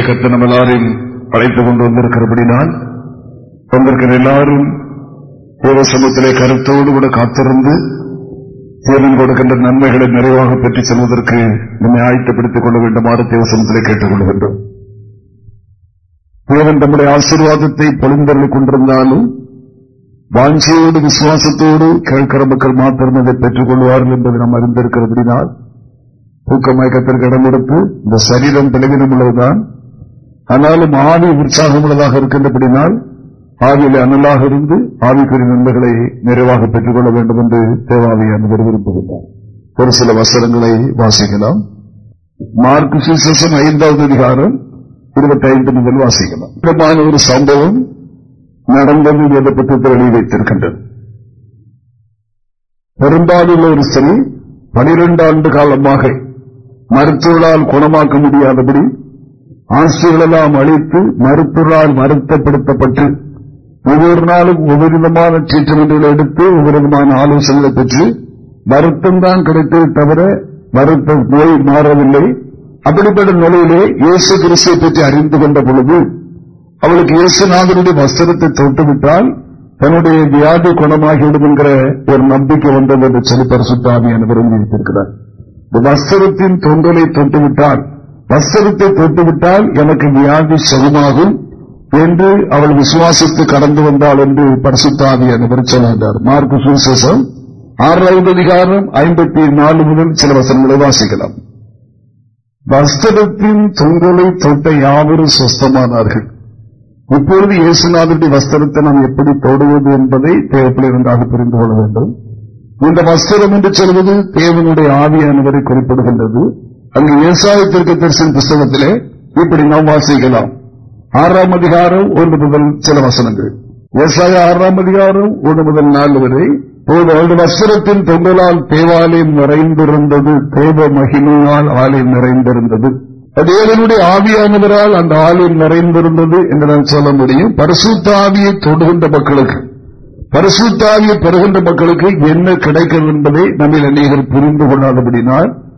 தேவனாகிய கத்த நம்ம எல்லாரையும் அழைத்துக் கொண்டு வந்திருக்கிறபடினால் வந்திருக்கிற எல்லாரும் தேவ சமூகத்திலே கருத்தோடு கூட காத்திருந்து தேவன் கொடுக்கின்ற நன்மைகளை நிறைவாக பெற்றுச் செல்வதற்கு நம்மை ஆயத்தப்படுத்திக் கொள்ள வேண்டுமாறு தேவ கேட்டுக் கொள்கின்றோம். தேவன் தம்முடைய ஆசீர்வாதத்தை பொழிந்தருள் கொண்டிருந்தாலும் வாஞ்சியோடு விசுவாசத்தோடு கேட்கிற மக்கள் மாத்திரம் அதை பெற்றுக் கொள்வார்கள் என்பதை நாம் அறிந்திருக்கிறபடினால் தூக்க மயக்கத்திற்கு இடம் இந்த சரீரம் பலவீனம் உள்ளதுதான் ஆனாலும் ஆவி உற்சாகம் உள்ளதாக இருக்கின்றபடினால் ஆவியில அனலாக இருந்து ஆவிக்குரிய நண்பர்களை நிறைவாக பெற்றுக் கொள்ள வேண்டும் என்று தேவாவியானவர் விரும்புகின்றார் ஒரு சில வசனங்களை வாசிக்கலாம். மார்க் சுசேஷம் ஐந்தாவது அதிகாரம் இருபத்தி ஐந்து முதல் வாசிக்கலாம். முக்கியமான ஒரு சம்பவம் நடந்தது என்ற புத்தகத்தில் எழுதி வைத்திருக்கின்றது பெரும்பாலுள்ள ஒரு ஸ்திரீ பனிரெண்டு ஆண்டு காலமாக மருத்துவர்களால் குணமாக்க முடியாதபடி ஆசைகளெல்லாம் அழித்து மருத்துவரால் வருத்தப்படுத்தப்பட்டு ஒவ்வொரு நாளும் ஒவ்வொரு விதமான ட்ரீட்மெண்ட்களை எடுத்து ஒவ்வொரு விதமான ஆலோசனைகளை பெற்று வருத்தம் தான் கிடைத்தது தவிர வருத்த நோய் மாறவில்லை. அப்படிப்பட்ட நிலையிலே இயேசு கிறிஸ்துவை பற்றி அறிந்து கொண்ட பொழுது அவளுக்கு இயேசுநாதனுடைய வஸ்திரத்தை தொட்டுவிட்டால் தன்னுடைய வியாதி குணமாகிவிடும் என்கிற ஒரு நம்பிக்கை வந்தது என்று சொல்லி பரிசுத்தாமி என விரும்பி வைத்திருக்கிறார் இந்த வஸ்திரத்தின் தொங்கலை தொட்டுவிட்டால் வஸ்திரத்தை தொட்டுவிட்டால் எனக்கு வியாதி சுகமாகும் என்று அவள் விசுவாசித்து கடந்து வந்தாள் என்று பரிசுத்தாதி அனைவர் சொல்லுகிறார் மார்க்கு சுசேஷம் ஆறாவது அதிகாரம் ஐம்பத்தி நாலு முதல் சில வசனங்களை வாசிக்கலாம். வஸ்திரத்தின் தொங்கலை தொட்ட யாவரும் சொஸ்தமானார்கள் இப்பொழுது இயேசுநாதனுடைய வஸ்திரத்தை நாம் எப்படி தொடுவது என்பதை தேவைப்பட நன்றாக புரிந்து கொள்ள வேண்டும். இந்த வஸ்திரம் என்று சொல்வது தேவனுடைய ஆவியானவரை குறிப்பிடுகின்றது. அங்கு விவசாயத்திற்கு தரிசன புஸ்தகத்திலே இப்படி நாம் வாசிக்கலாம். ஆறாம் அதிகாரம் ஒன்று முதல் சில வசனங்கள். விவசாய ஆறாம் அதிகாரம் ஒன்று முதல் நாலு வரை அவருடைய வஸ்திரத்தின் தொங்கலால் தேவாலயம் நிறைந்திருந்தது. தேவ மகிமையால் ஆலயம் நிறைந்திருந்தது. தேவனுடைய ஆவியானவரால் அந்த ஆலயம் நிறைந்திருந்தது என்று நான் சொல்ல முடியும். பரிசுத்தாவியை தொடுகின்ற மக்களுக்கு பரிசுத்தாவியை பெறுகின்ற மக்களுக்கு என்ன கிடைக்கிறது என்பதை நம்ம அநேகர் புரிந்து கொள்ளாதபடினால்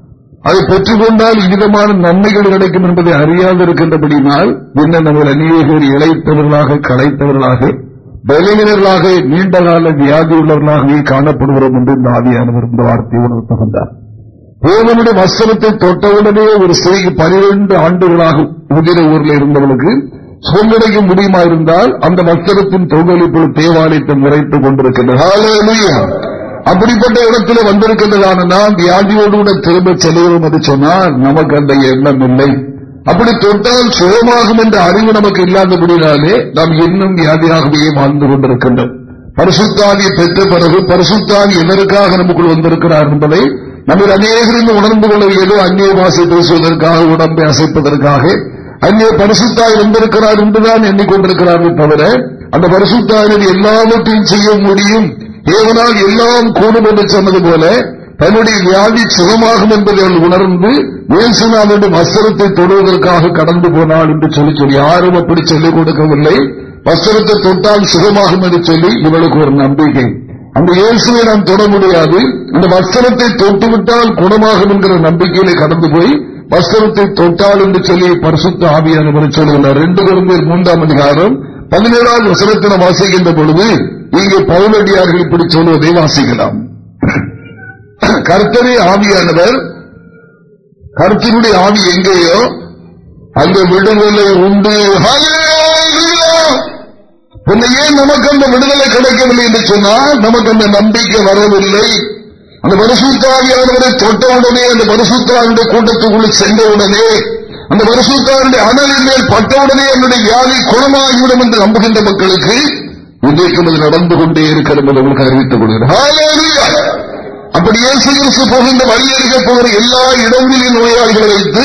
அதை பெற்றுக்கொண்டால் இவ்விதமான நன்மைகள் கிடைக்கும் என்பதை அறியாது இருக்கின்றபடினால் என்ன நம்ம அநேகர் இழைத்தவர்களாக களைத்தவர்களாக பலவீனர்களாக நீண்ட கால வியாதி உள்ளவர்களாகவே காணப்படுகிறோம் என்று இந்த ஆவியானவர் இந்த வார்த்தையை உணர்த்துகின்றார் தேவனுடைய வசனத்தை தொட்டவுடனே ஒரு சிறைக்கு பனிரெண்டு ஆண்டுகளாக உதிர ஊரில் இருந்தவர்களுக்கு சுகமடைக்க முடியுமா இருந்தால் அந்த வஸ்திரத்தின் தொங்கலிப்பு தேவாலயத்தை நிறைத்துக் கொண்டிருக்கின்றது. அப்படிப்பட்ட இடத்துல வந்திருக்கின்றதான நாம் வியாதியோடு கூட திரும்ப செல்கிறோம் என்று சொன்னால் நமக்கு அந்த எண்ணம் இல்லை. அப்படி தொட்டால் சுகமாகும் என்ற அறிவு நமக்கு இல்லாதபடினாலே நாம் இன்னும் வியாதியாகவே வாழ்ந்து கொண்டிருக்கின்றோம். பரிசுத்தாவியை பெற்ற பிறகு பரிசுத்தானி எதற்காக நமக்குள் வந்திருக்கிறார் என்பதை நம்ம அநேகரின் உணர்ந்து கொள்ள அந்நிய வாசி பேசுவதற்காக உடம்பை அசைப்பதற்காக. அந்நிய பரிசுத்தாய் வந்திருக்கிறார் என்றுதான் எண்ணிக்கொண்டிருக்கிறார்கள் தவிர அந்த பரிசுத்தாயின் எல்லாவற்றையும் செய்ய முடியும். தேவனால் எல்லாம் கூடும் என்று சொன்னது போல தன்னுடைய வியாதி சுகமாகும் என்பதை அவள் உணர்ந்து இயேசுநாதனுடைய வஸ்திரத்தை தொடுவதற்காக கடந்து போனாள் என்று சொல்லி சொல்லி யாரும் அப்படி சொல்லிக் கொடுக்கவில்லை. வஸ்திரத்தை தொட்டால் சுகமாகும் என்று சொல்லி இவளுக்கு ஒரு நம்பிக்கை. அந்த இயேசுவை நாம் தொட முடியாது. அந்த வஸ்திரத்தை தொட்டுவிட்டால் குணமாகும் என்கிற நம்பிக்கையிலே கடந்து போய் வஸ்திரத்தை தொட்டால் என்று சொல்லி பரிசுத்த ஆவியானவர் சொல்லுகிறார். ரெண்டு குழந்தைகள் மூன்றாம் அதிகாரம் பதினேழாவது வசனத்தின வாசிக்கின்ற பொழுது இங்கே பவுலடியார்கள் இப்படி சொல்வதை வாசிக்கலாம். கர்த்தரே ஆவியானவர் கருத்தினுடைய ஆவி எங்கேயோ அந்த விடுதலை உண்டு. ஏன் நமக்கு அந்த விடுதலை கிடைக்கவில்லை என்று சொன்னால் நமக்கு அந்த நம்பிக்கை வரவில்லை. அந்த பரிசுத்தாவியானவரை தொட்டவுடனே அந்த பரிசுத்தாவிட கூட்டத்துக்குள் சென்றவுடனே அந்த வருஷத்தாருடைய அனலின் மேல் பட்டவுடனே என்னுடைய வியாதி குணமாகிவிடும் என்று நம்புகின்ற மக்களுக்கு இன்றைக்கும் அது நடந்து கொண்டே இருக்கிறது உங்களுக்கு அறிவித்துக் கொள்கிறேன். அப்படி இயேசு போகின்ற வழியருக போகிற எல்லா இடங்களிலும் நோயாளிகளை வைத்து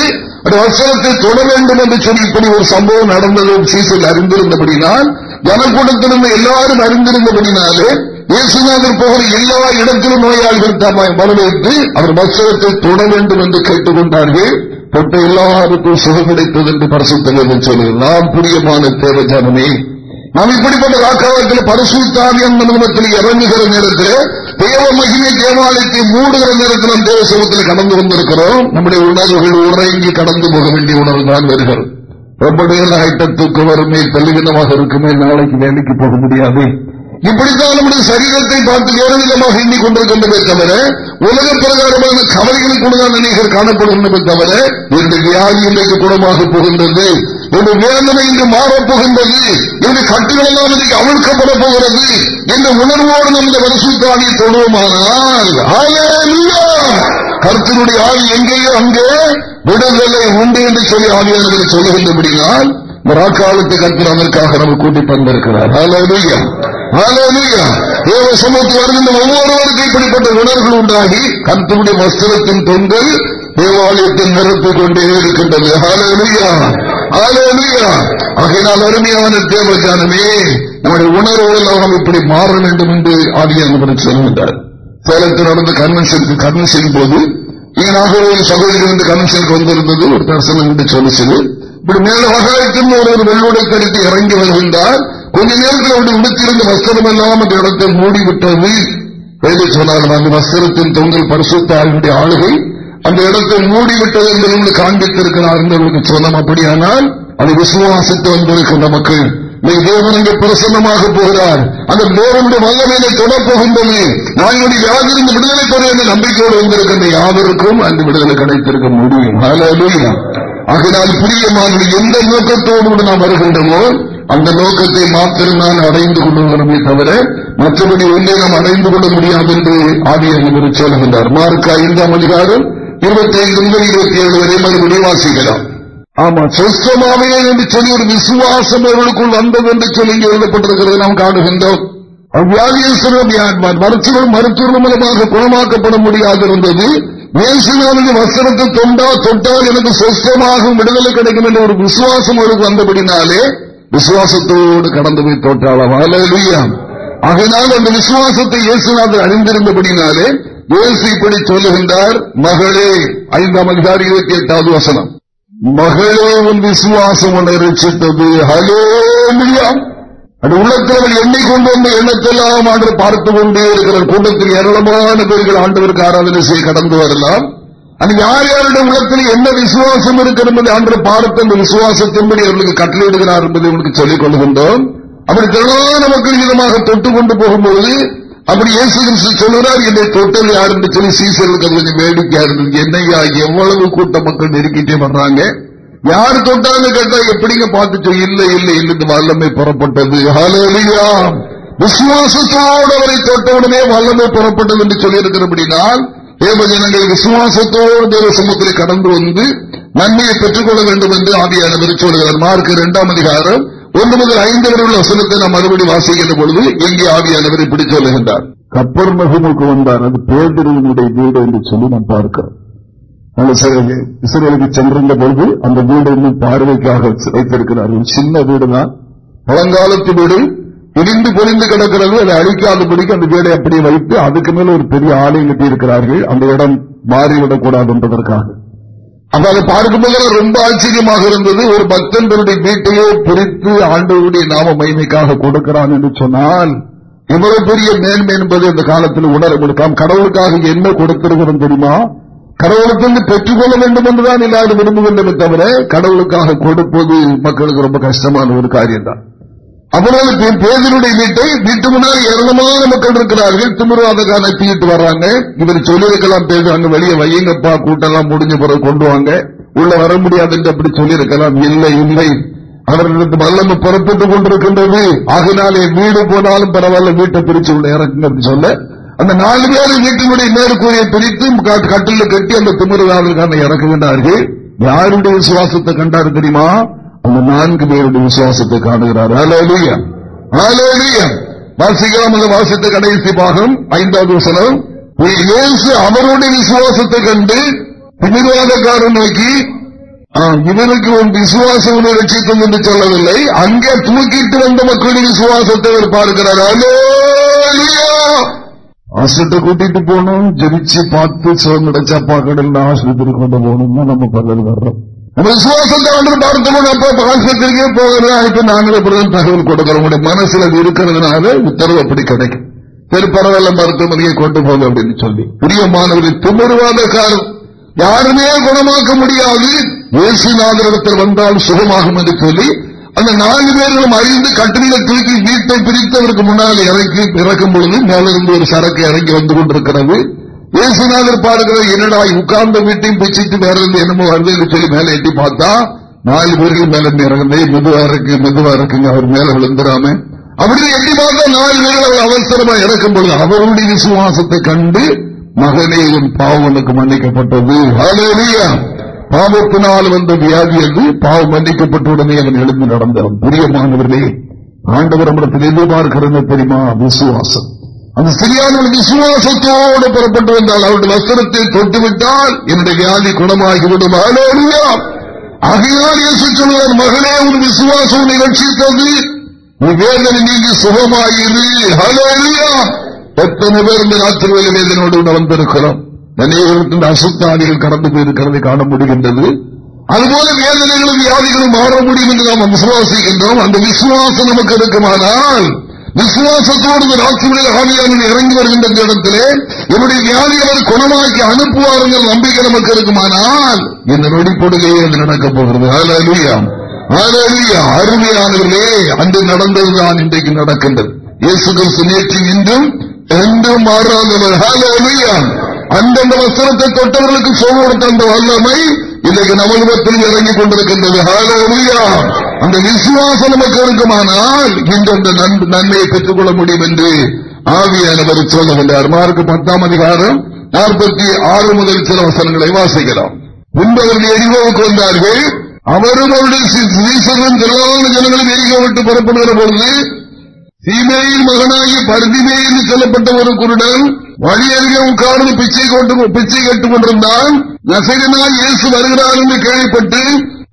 வசனத்தை தொட வேண்டும் என்று சொல்லி இப்படி ஒரு சம்பவம் நடந்தது. சீசல் அறிந்திருந்தபடினால் ஜனக்கூடத்திலிருந்து எல்லாரும் அறிந்திருந்தபடினாலே இயேசுநாதர் போகிற எல்லா இடத்திலும் நோயாளிகள் தம்மை வரவேற்று அவர் வசனத்தை தொட வேண்டும் என்று கேட்டுக்கொண்டார்கள். தொட்ட எல்லாருக்கும் சுகம் கிடைத்தது என்று பரிசுத்தங்கள் சொல்லுங்கள் நாம் புரியமான தேவ ஜனமே நாம் இப்படிப்பட்ட வாக்காளத்தில் பரிசுத்தாவியம் நிறுவனத்தில் இறங்குகிற நேரத்தில் தேவ மகிமை தேவாலயத்தை மூடுகிற நேரத்தில் தேவ சமத்தில் கடந்து வந்திருக்கிறோம். நம்முடைய உணர்வுகள் உறங்கி கடந்து போக வேண்டிய உணர்வு தான் வருகிறது. ரொம்ப நேரம் ஐட்டத்துக்கு வறுமை தள்ளுகினமாக இருக்குமே நாளைக்கு வேலைக்கு போக முடியாது. இப்படித்தான் நம்முடைய சரீரத்தை பார்த்து வேறு விதமாக எண்ணிக்கொண்டிருக்கின்றமே தவிர உலக பிரகாரமான கவலைகளுக்கு நினைகள் காணப்படுகின்றமே தவிர என்னுடைய வியாதி இன்றைக்கு குணமாக போகின்றது. என்னுடைய வேதனை இன்று மாறப்போகின்றது என்னுடைய கட்டுகளெல்லாம் இன்றைக்கு அவிழ்க்கப்பட போகிறது. என்ற உணர்வோடு நம்முடைய வருஷத்தாவியை தொடுவோமானால் கருத்தினுடைய ஆவி எங்கேயோ அங்கே விடுதலை உண்டு என்று சொல்லி ஆவியானவர்கள் சொல்லுகின்றபடினால் ராக்காலத்தை கருத்தில் அதற்காக நம்ம கூட்டி தந்திருக்கிறார் தேவ சமூகத்தில் வருகின்ற ஒவ்வொருவருக்கு இப்படிப்பட்ட உணர்வுகள் உண்டாகி கருத்துடைய வஸ்திரத்தின் பெண்கள் தேவாலயத்தின் நிரப்பிக் கொண்டே இருக்கின்றது ஆகையினால் அருமையான தேவஜானமே நம்முடைய உணர்வுகள் அவர்கள் இப்படி மாற வேண்டும் என்று ஆதியானவர் சொல்கின்றார் சேலத்தில் நடந்த கன்வென்ஷனுக்கு கன்வென்ஷன் போது இங்க நாகர்கோவில் சகோதரிகள் இந்த கன்வென்ஷனுக்கு வந்திருந்தது ஒரு தரிசனம் என்று சொல்லிச்சது. இப்படி மேல வகாயத்தின் ஒரு வெள்ளுடை கருத்து இறங்கி வருகின்றார். கொஞ்ச நேரத்தில் அவருடைய உடுத்திருந்த வஸ்திரம் எல்லாம் அந்த இடத்தை மூடிவிட்டது வேலை சொன்னாலும் அந்த வஸ்திரத்தின் தொங்கல் பரிசுத்தாளுடைய ஆளுகை அந்த இடத்தை மூடிவிட்டது என்று காண்பித்திருக்கிறார் என்று சொன்னோம். அப்படியானால் அது விசுவாசித்து வந்திருக்கின்ற மக்கள். தேவன் இங்கே பிரசன்னமாக போகிறார். அந்த தேவனுடைய வல்லமையை தொடப்போகின்றது நாங்களுடைய யாதிருந்து விடுதலை பெற என்ற நம்பிக்கையோடு வந்திருக்கின்ற யாவருக்கும் அந்த விடுதலை கிடைத்திருக்க முடியும். ஆகினால் பிரியமான எந்த நோக்கத்தோடு நாம் வருகின்றமோ அந்த நோக்கத்தை மாத்திரம் நான் அடைந்து கொள்ளுகிறோமே தவிர மற்றபடி ஒன்றே நாம் அடைந்து கொள்ள முடியாது என்று ஆவியாக சொல்லுகின்றார் மார்க் ஐந்தாம் அதிகாரம் இருபத்தி ஐந்து முதல் இருபத்தி ஏழு வரை மறுபடியும் வாசிக்கலாம். ஆமா. சொஸ்தமாவே என்று சொல்லி ஒரு விசுவாசம் அவர்களுக்குள் வந்தது என்று சொல்லி எழுதப்பட்டிருக்கிறது நாம் காணுகின்றோம். மருத்துவம் மருத்துவ மூலமாக குணமாக்கப்பட முடியாது இருந்தது மேசினாவின் வசனத்தை தொண்டா தொட்டால் எனக்கு சொஸ்தமாக விடுதலை கிடைக்கும் என்ற ஒரு விசுவாசம் அவருக்கு வந்தபடினாலே விசுவாசத்தோடு கடந்து போய் தோற்றாளம். ஆகையினால் அந்த விசுவாசத்தை இயேசுநாதர் அணிந்திருந்தபடினாலே இயேசு இப்படி சொல்லுகின்றார் மகளே ஐந்தாம் அதிகாரி இருபத்தி எட்டாவது வசனம். மகளே உன் விசுவாசம் உன்னை ரசித்தது ஹலோ அது உள்ளத்தில் எண்ணிக்கொண்டு வந்த எண்ணத்தெல்லாம் ஆண்டு பார்த்து கொண்டே இருக்கிற கூட்டத்தில் ஏராளமான பேர்கள் ஆண்டவருக்கு ஆராதனை செய்ய கடந்து வரலாம். அது யார் யாருடைய உள்ளத்தில் என்ன விசுவாசம் இருக்கிறது என்பதை ஆண்டு பார்த்து அந்த விசுவாசத்தின்படி அவர்களுக்கு கட்டளையிடுகிறார் என்பதை உங்களுக்கு சொல்லிக் கொள்கின்றோம். அப்படி திரளான மக்கள் விதமாக தொட்டு கொண்டு போகும்போது அப்படி இயேசு சொல்லுகிறார் என்னை தொட்டல் யார்? என்று சொல்லி சீசர்களுக்கு கொஞ்சம் வேடிக்கையா இருந்தது. என்னையா எவ்வளவு கூட்ட மக்கள் நெருக்கிட்டே வர்றாங்க? யார் தொட்டாங்க கேட்டா எப்படிங்க பார்த்து இல்லை இல்லை இல்லை வல்லமை புறப்பட்டது. விசுவாசத்தோடு அவரை தொட்டவுடனே வல்லமை புறப்பட்டது என்று சொல்லியிருக்கிறபடினால் தேவஜனங்கள் விசுவாசத்தோடு தேவசமூகத்தில் கடந்து வந்து நன்மையை பெற்றுக்கொள்ள வேண்டும் என்று ஆதியானவர் சொல்கிறார் மார்க் இரண்டாம் அதிகாரம் ஒன்று முதல் ஐந்து வரை உள்ள வசனத்தை நாம் மறுபடி வாசிக்கின்ற பொழுது எங்கே ஆவியானவர் இப்படி சொல்லுகின்றார். கப்பர் மகமுக்கு வந்தார். அது பேதரினுடைய வீடு என்று சொல்லி நாம் பார்க்கிறோம். இஸ்ரேலுக்கு சென்றிருந்த பொழுது அந்த வீடு இன்னும் பார்வைக்காக வைத்திருக்கிறார்கள். சின்ன வீடு தான் பழங்காலத்து வீடு. புரிந்து புரிந்து கிடக்கிறது அதை அழிக்காதபடிக்கு அந்த வீடை அப்படியே வைத்து அதுக்கு மேல ஒரு பெரிய ஆலயம் கட்டி இருக்கிறார்கள் அந்த இடம் மாறிவிடக்கூடாது என்பதற்காக. அப்ப அதை பார்க்கும்போது ரொம்ப ஆச்சரியமாக இருந்தது. ஒரு பக்தன் தன்னுடைய வீட்டையே பிரித்து ஆண்டவருடைய நாம மைமைக்காக கொடுக்கிறான் என்று சொன்னால் இவ்வளவு பெரிய மேன்மை என்பது இந்த காலத்தில் உணர முடியும். கடவுளுக்காக என்ன கொடுத்திருக்கிறோம் தெரியுமா? கடவுளுக்கு பெற்றுக்கொள்ள வேண்டும் என்றுதான் இல்லாத விரும்புகின்றமே தவிர கடவுளுக்காக கொடுப்பது மக்களுக்கு ரொம்ப கஷ்டமான ஒரு காரியம் தான் அவ்வளவு பேதனுடைய வீட்டை வீட்டு முன்னால் ஏராளமான மக்கள் இருக்கிறார்கள். திமுருவாதக்கான தீட்டு வர்றாங்க. இவர் சொல்லியிருக்கலாம் பேசுறாங்க வெளியே வையங்கப்பா கூட்டெல்லாம் முடிஞ்ச பிறகு கொண்டு வாங்க. உள்ள வர முடியாது என்று அப்படி சொல்லியிருக்கலாம். இல்லை இல்லை. அவர்களுக்கு வல்லமை புறப்பட்டுக் கொண்டிருக்கின்றது. ஆகினாலே வீடு போனாலும் பரவாயில்ல வீட்டை பிரிச்சு உள்ள இறக்குங்க சொல்ல. அந்த நாலு பேர் வீட்டினுடைய மேற்கூறியை பிரித்து கட்டில கட்டி அந்த திமுருவாதற்கான இறக்குகின்றார்கள். யாருடைய விசுவாசத்தை கண்டாரு தெரியுமா? அந்த நான்கு பேருடைய விசுவாசத்தை காணுகிறார் வாசிக்கலாம் அந்த வாசித்த கடைசி பாகம் ஐந்தாவது வசனம் அவருடைய விசுவாசத்தை கண்டு பின்வாதக்காரன் நோக்கி இவருக்கு உன் விசுவாசம் ரட்சித்தம் என்று சொல்லவில்லை அங்கே தூக்கிட்டு வந்த மக்களின் விசுவாசத்தை அவர் பார்க்கிறார் ஆசிரியத்தை கூட்டிட்டு போனோம் ஜெபிச்சு பார்த்து சிவம் கிடைச்சா பார்க்கணும் ஆசிரியத்திற்கு கொண்டு போகணும்னா நம்ம பலர் வர்றோம் விசுவாசத்தை வந்து பார்த்துக்கணும் அப்ப போகிறதா இப்ப நாங்களே இப்படிதான் தகவல் கொடுக்கிறோம். உங்களுடைய மனசுல அது இருக்கிறதுனால உத்தரவு அப்படி கிடைக்கும். சரி பரவாயில்ல மருத்துவமனையை கொண்டு போங்க அப்படின்னு சொல்லி. பிரியமானவர்கள் திமிர்வாத காலம். யாருமே குணமாக்க முடியாது. இயேசுநாதரிடத்தில் வந்தால் சுகமாகும் என்று சொல்லி அந்த நாலு பேர்களும் அறிந்து கட்டில தூக்கி வீட்டை பிரித்தவருக்கு முன்னால் இறக்கி இறக்கும் பொழுது மேலிருந்து ஒரு சரக்கு இறங்கி வந்து கொண்டிருக்கிறது. இயேசுநாதர் பாருகிற என்னடா உட்கார்ந்த வீட்டையும் பிச்சிட்டு வேற இருந்து என்னமோ வருது சொல்லி மேல எட்டி பார்த்தா நாலு பேர்கள் மேல இறங்குந்தே மெதுவா இருக்கு மெதுவா இருக்குங்க. அவர் மேல விழுந்துடாம அப்படி எட்டி பார்த்தா நாலு பேர்கள் அவசரமா இறக்கும் பொழுது அவருடைய விசுவாசத்தை கண்டு மகனே என் பாவனுக்கு மன்னிக்கப்பட்டது. பாவத்தினால் வந்த வியாதி என்று பாவம் மன்னிக்கப்பட்ட உடனே அவன் எழுந்து நடந்தான். பிரியமானவர்களே ஆண்டவர் நம்மிடத்தில் எதிர்பார்க்கிறது தெரியுமா? விசுவாசம். அந்த சரியான விசுவாசத்தோடு புறப்பட்டு வந்தால் அவருடைய வஸ்திரத்தை தொட்டுவிட்டால் என்னுடைய வியாதி குணமாகிவிடும். ஆகையால் இயேசு சொல்வார் மகளே ஒரு விசுவாசம் நிகழ்ச்சித்தது உன் வேதனை நீங்கி சுகமாயிரு. எத்தனை பேர் இந்த ராத்திரி வேதனையோடு நடந்திருக்கிறோம். அநேகத்தின் அசுத்தாதிகள் கடந்து போயிருக்கிறதை காண முடிகின்றது. அதுபோல வேதனைகளும் வியாதிகளும் மாற முடியும் என்று நாம் விசுவாசிக்கின்றோம். அந்த விசுவாசம் நமக்கு இருக்குமானால் விசுவாசத்தோடு ராட்சிகளில் ஆவியான இறங்கி வருகின்ற இடத்திலே என்னுடைய வியாதி அவர் குணமாக்கி அனுப்புவார் என்ற நம்பிக்கை நமக்கு இருக்குமானால் இந்த நொடிப்பொழுதே அது நடக்கப் போகிறது. அருமையானவர்களே அன்று நடந்ததுதான் இன்றைக்கு நடக்கின்றது. இயேசு கிறிஸ்து நேற்று இன்றும் என்றும் மாறாதவர். அந்தந்த வசனத்தை தொட்டவர்களுக்கு சோழ தந்த வல்லமை இன்றைக்கு நமதுபத்தில் இறங்கிக் கொண்டிருக்கின்றது. ஹாலோ அந்த விசுவாசம் நமக்கு இருக்குமானால் இன்றெந்த நன்மையை பெற்றுக் கொள்ள முடியும் என்று ஆவியானவர் சொல்லவில்லை மார்க்கு பத்தாம் அதிகாரம் நாற்பத்தி ஆறு முதல் சில வசனங்களை வாசிக்கலாம் முன்பவர்கள் எரிவோவுக்கு வந்தார்கள். அவரும் அவருடைய சீசனும் திரளான ஜனங்களும் எரிகோ விட்டு புறப்படுகிற பொழுது சீமையின் மகனாகி பருதிமே என்று சொல்லப்பட்ட ஒரு குருடன் வழி அருகே உட்கார்ந்து பிச்சை கொண்டு பிச்சை கேட்டுக் கொண்டிருந்தான். நசகனால் இயேசு வருகிறார் என்று கேள்விப்பட்டு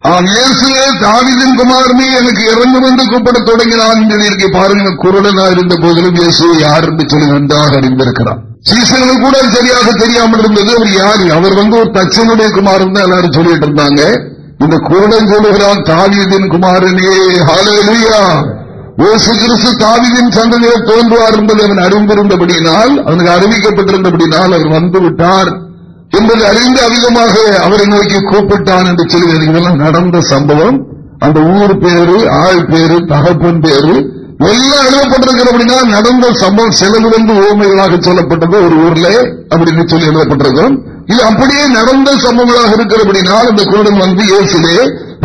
இயேசுவே தாவிதன் குமாரனே எனக்கு இறங்கும் என்று கூப்பிட தொடங்கினான். என்று பாருங்க குரலனா இருந்த போதிலும் இயேசு யார் என்று சொல்லி நன்றாக அறிந்திருக்கிறான் சீசர்கள் கூட சரியாக தெரியாமல் இருந்தது. அவர் யாரு? அவர் வந்து ஒரு தச்சனுடைய குமாரன் தான் எல்லாரும் சொல்லிட்டு இருந்தாங்க. இந்த குரலன் சொல்லுகிறான் தாவியதின் குமாரனே ஹாலேலுயா இயேசு கிறிஸ்து தாவிதின் சந்ததியில் தோன்றுவார் என்பதை அவன் அறிந்திருந்தபடியினால் அவனுக்கு அறிவிக்கப்பட்டிருந்தபடினால் அவர் வந்து விட்டார். என்பதை அறிந்து அதிகமாக அவரை நோக்கி கூப்பிட்டான் என்று சொல்லி இதெல்லாம் நடந்த சம்பவம். அந்த ஊர் பேரு ஆள் பேரு தகப்பன் பேரு எல்லாம் எழுதப்பட்டிருக்கிற அப்படின்னா நடந்த சம்பவம் செலவிலிருந்து ஓமைகளாக சொல்லப்பட்டது. ஒரு ஊர்ல அப்படின்னு சொல்லி எழுதப்பட்டிருக்கும். இது அப்படியே நடந்த சம்பவங்களாக இருக்கிறபடினால் அந்த குருடன் வந்து இயேசுலே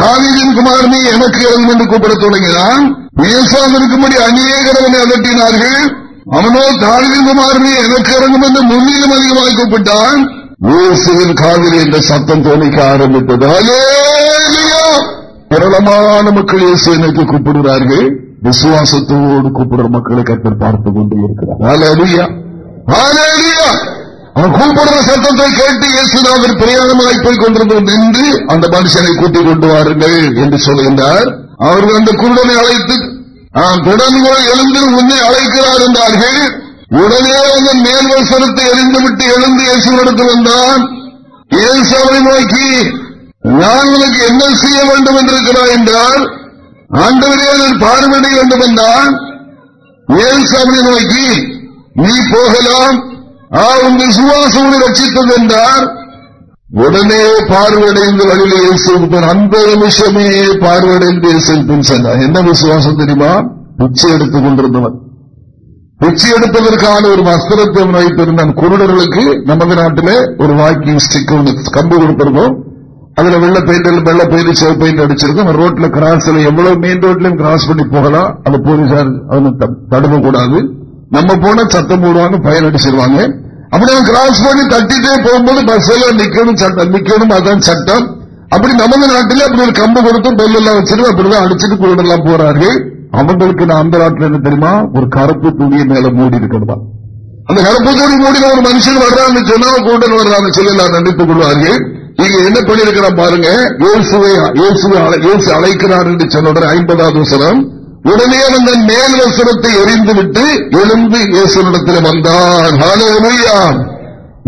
தாவீதின் குமாரனே எனக்கு எழுதும் என்று கூப்பிட தொடங்கினான். பேசாமல் இருக்கும்படி அநேகரவனை அதட்டினார்கள். அவனோ தாழ்வின் குமாரனே எனக்கு இறங்கும் என்று முன்னிலும் அதிகமாக கூப்பிட்டான். இயேசுவின் காவிரி என்ற சத்தம் தோணிக்க ஆரம்பித்தது. பிரபலமான மக்கள் இயேசு எனக்கு கூப்பிடுகிறார்கள்? விசுவாசத்தோடு கூப்பிடுற மக்களை கத்தர் பார்த்து கொண்டு இருக்கிறார். அவன் கூப்பிடுற சத்தத்தை கேட்டு இயேசுநாதர் பிரயாணமாய் போய் கொண்டிருந்தோம் நின்று அந்த மனுஷனை கூட்டிக் கொண்டு வாருங்கள் என்று சொல்கின்றார். அவர்கள் அந்த குருடனை அழைத்து தொடர்ந்து எழுந்து உன்னை அழைக்கிறார் என்றார்கள். உடனே அவன் மேல் வசனத்தை எரிந்துவிட்டு எழுந்து இயேசுவிடத்து வந்தான். இயேசுவை நோக்கி நான் உனக்கு என்ன செய்ய வேண்டும் என்றிருக்கிறாய் என்றால் ஆண்டவரே நான் பார்வையிட வேண்டும் என்றான். இயேசுவை நோக்கி நீ போகலாம். உன் விசுவாசம் ரட்சித்தது என்றார். உடனே பார்வையடைந்து வழியில் இயேசு அந்த நிமிஷமே பார்வையடைந்து இயேசு சென்றார் என்ன விசுவாசம் தெரியுமா? பிச்சை எடுத்துக் கொண்டிருந்தவன். எடுப்பதற்கான ஒரு வஸ்திரத்தை வைத்திருந்தான். குருடர்களுக்கு நமது நாட்டிலே ஒரு வாக்கிங் ஸ்டிக் கம்பு கொடுத்திருந்தோம். அதுல வெள்ள பெயிண்ட் வெள்ள பெயிண்ட் சிவ பெயிண்ட் அடிச்சிருக்கோம் ரோட்ல கிராஸ் எவ்வளவு மெயின் ரோட்லயும் கிராஸ் பண்ணி போகலாம். அந்த போலீசார் தடுக்க கூடாது நம்ம போனா சத்தம் போடுவாங்க பயன் அடிச்சிருவாங்க. அப்படி அவன் கிராஸ் பண்ணி தட்டிட்டே போகும்போது பஸ் எல்லாம் நிக்கணும் சட்டம் நிக்கணும் அதான் சட்டம். அப்படி நமது நாட்டிலே அப்படி ஒரு கம்பு கொடுத்து பெல் எல்லாம் வச்சிருக்கோம் அப்படிதான் அடிச்சுட்டு குருடெல்லாம் போறார்கள். அவங்களுக்கு அந்த நாட்டில் என்ன தெரியுமா? ஒரு கருப்பு துணியை மேல மூடி இருக்கிறதா அந்த கருப்பு துணி மூடி ஒரு மனுஷன் வர்றான்னு சொன்னா கூட்டம் வர்றான்னு சொல்லி எல்லாம் நினைத்துக் கொள்வார்கள். இங்க என்ன பண்ணிருக்கிற பாருங்க அழைக்கிறார் என்று சொன்ன ஐம்பதாவது வசனம். உடனே அந்த மேல் வசனத்தை எரிந்துவிட்டு எழுந்து இயேசுனிடத்தில் வந்தான்.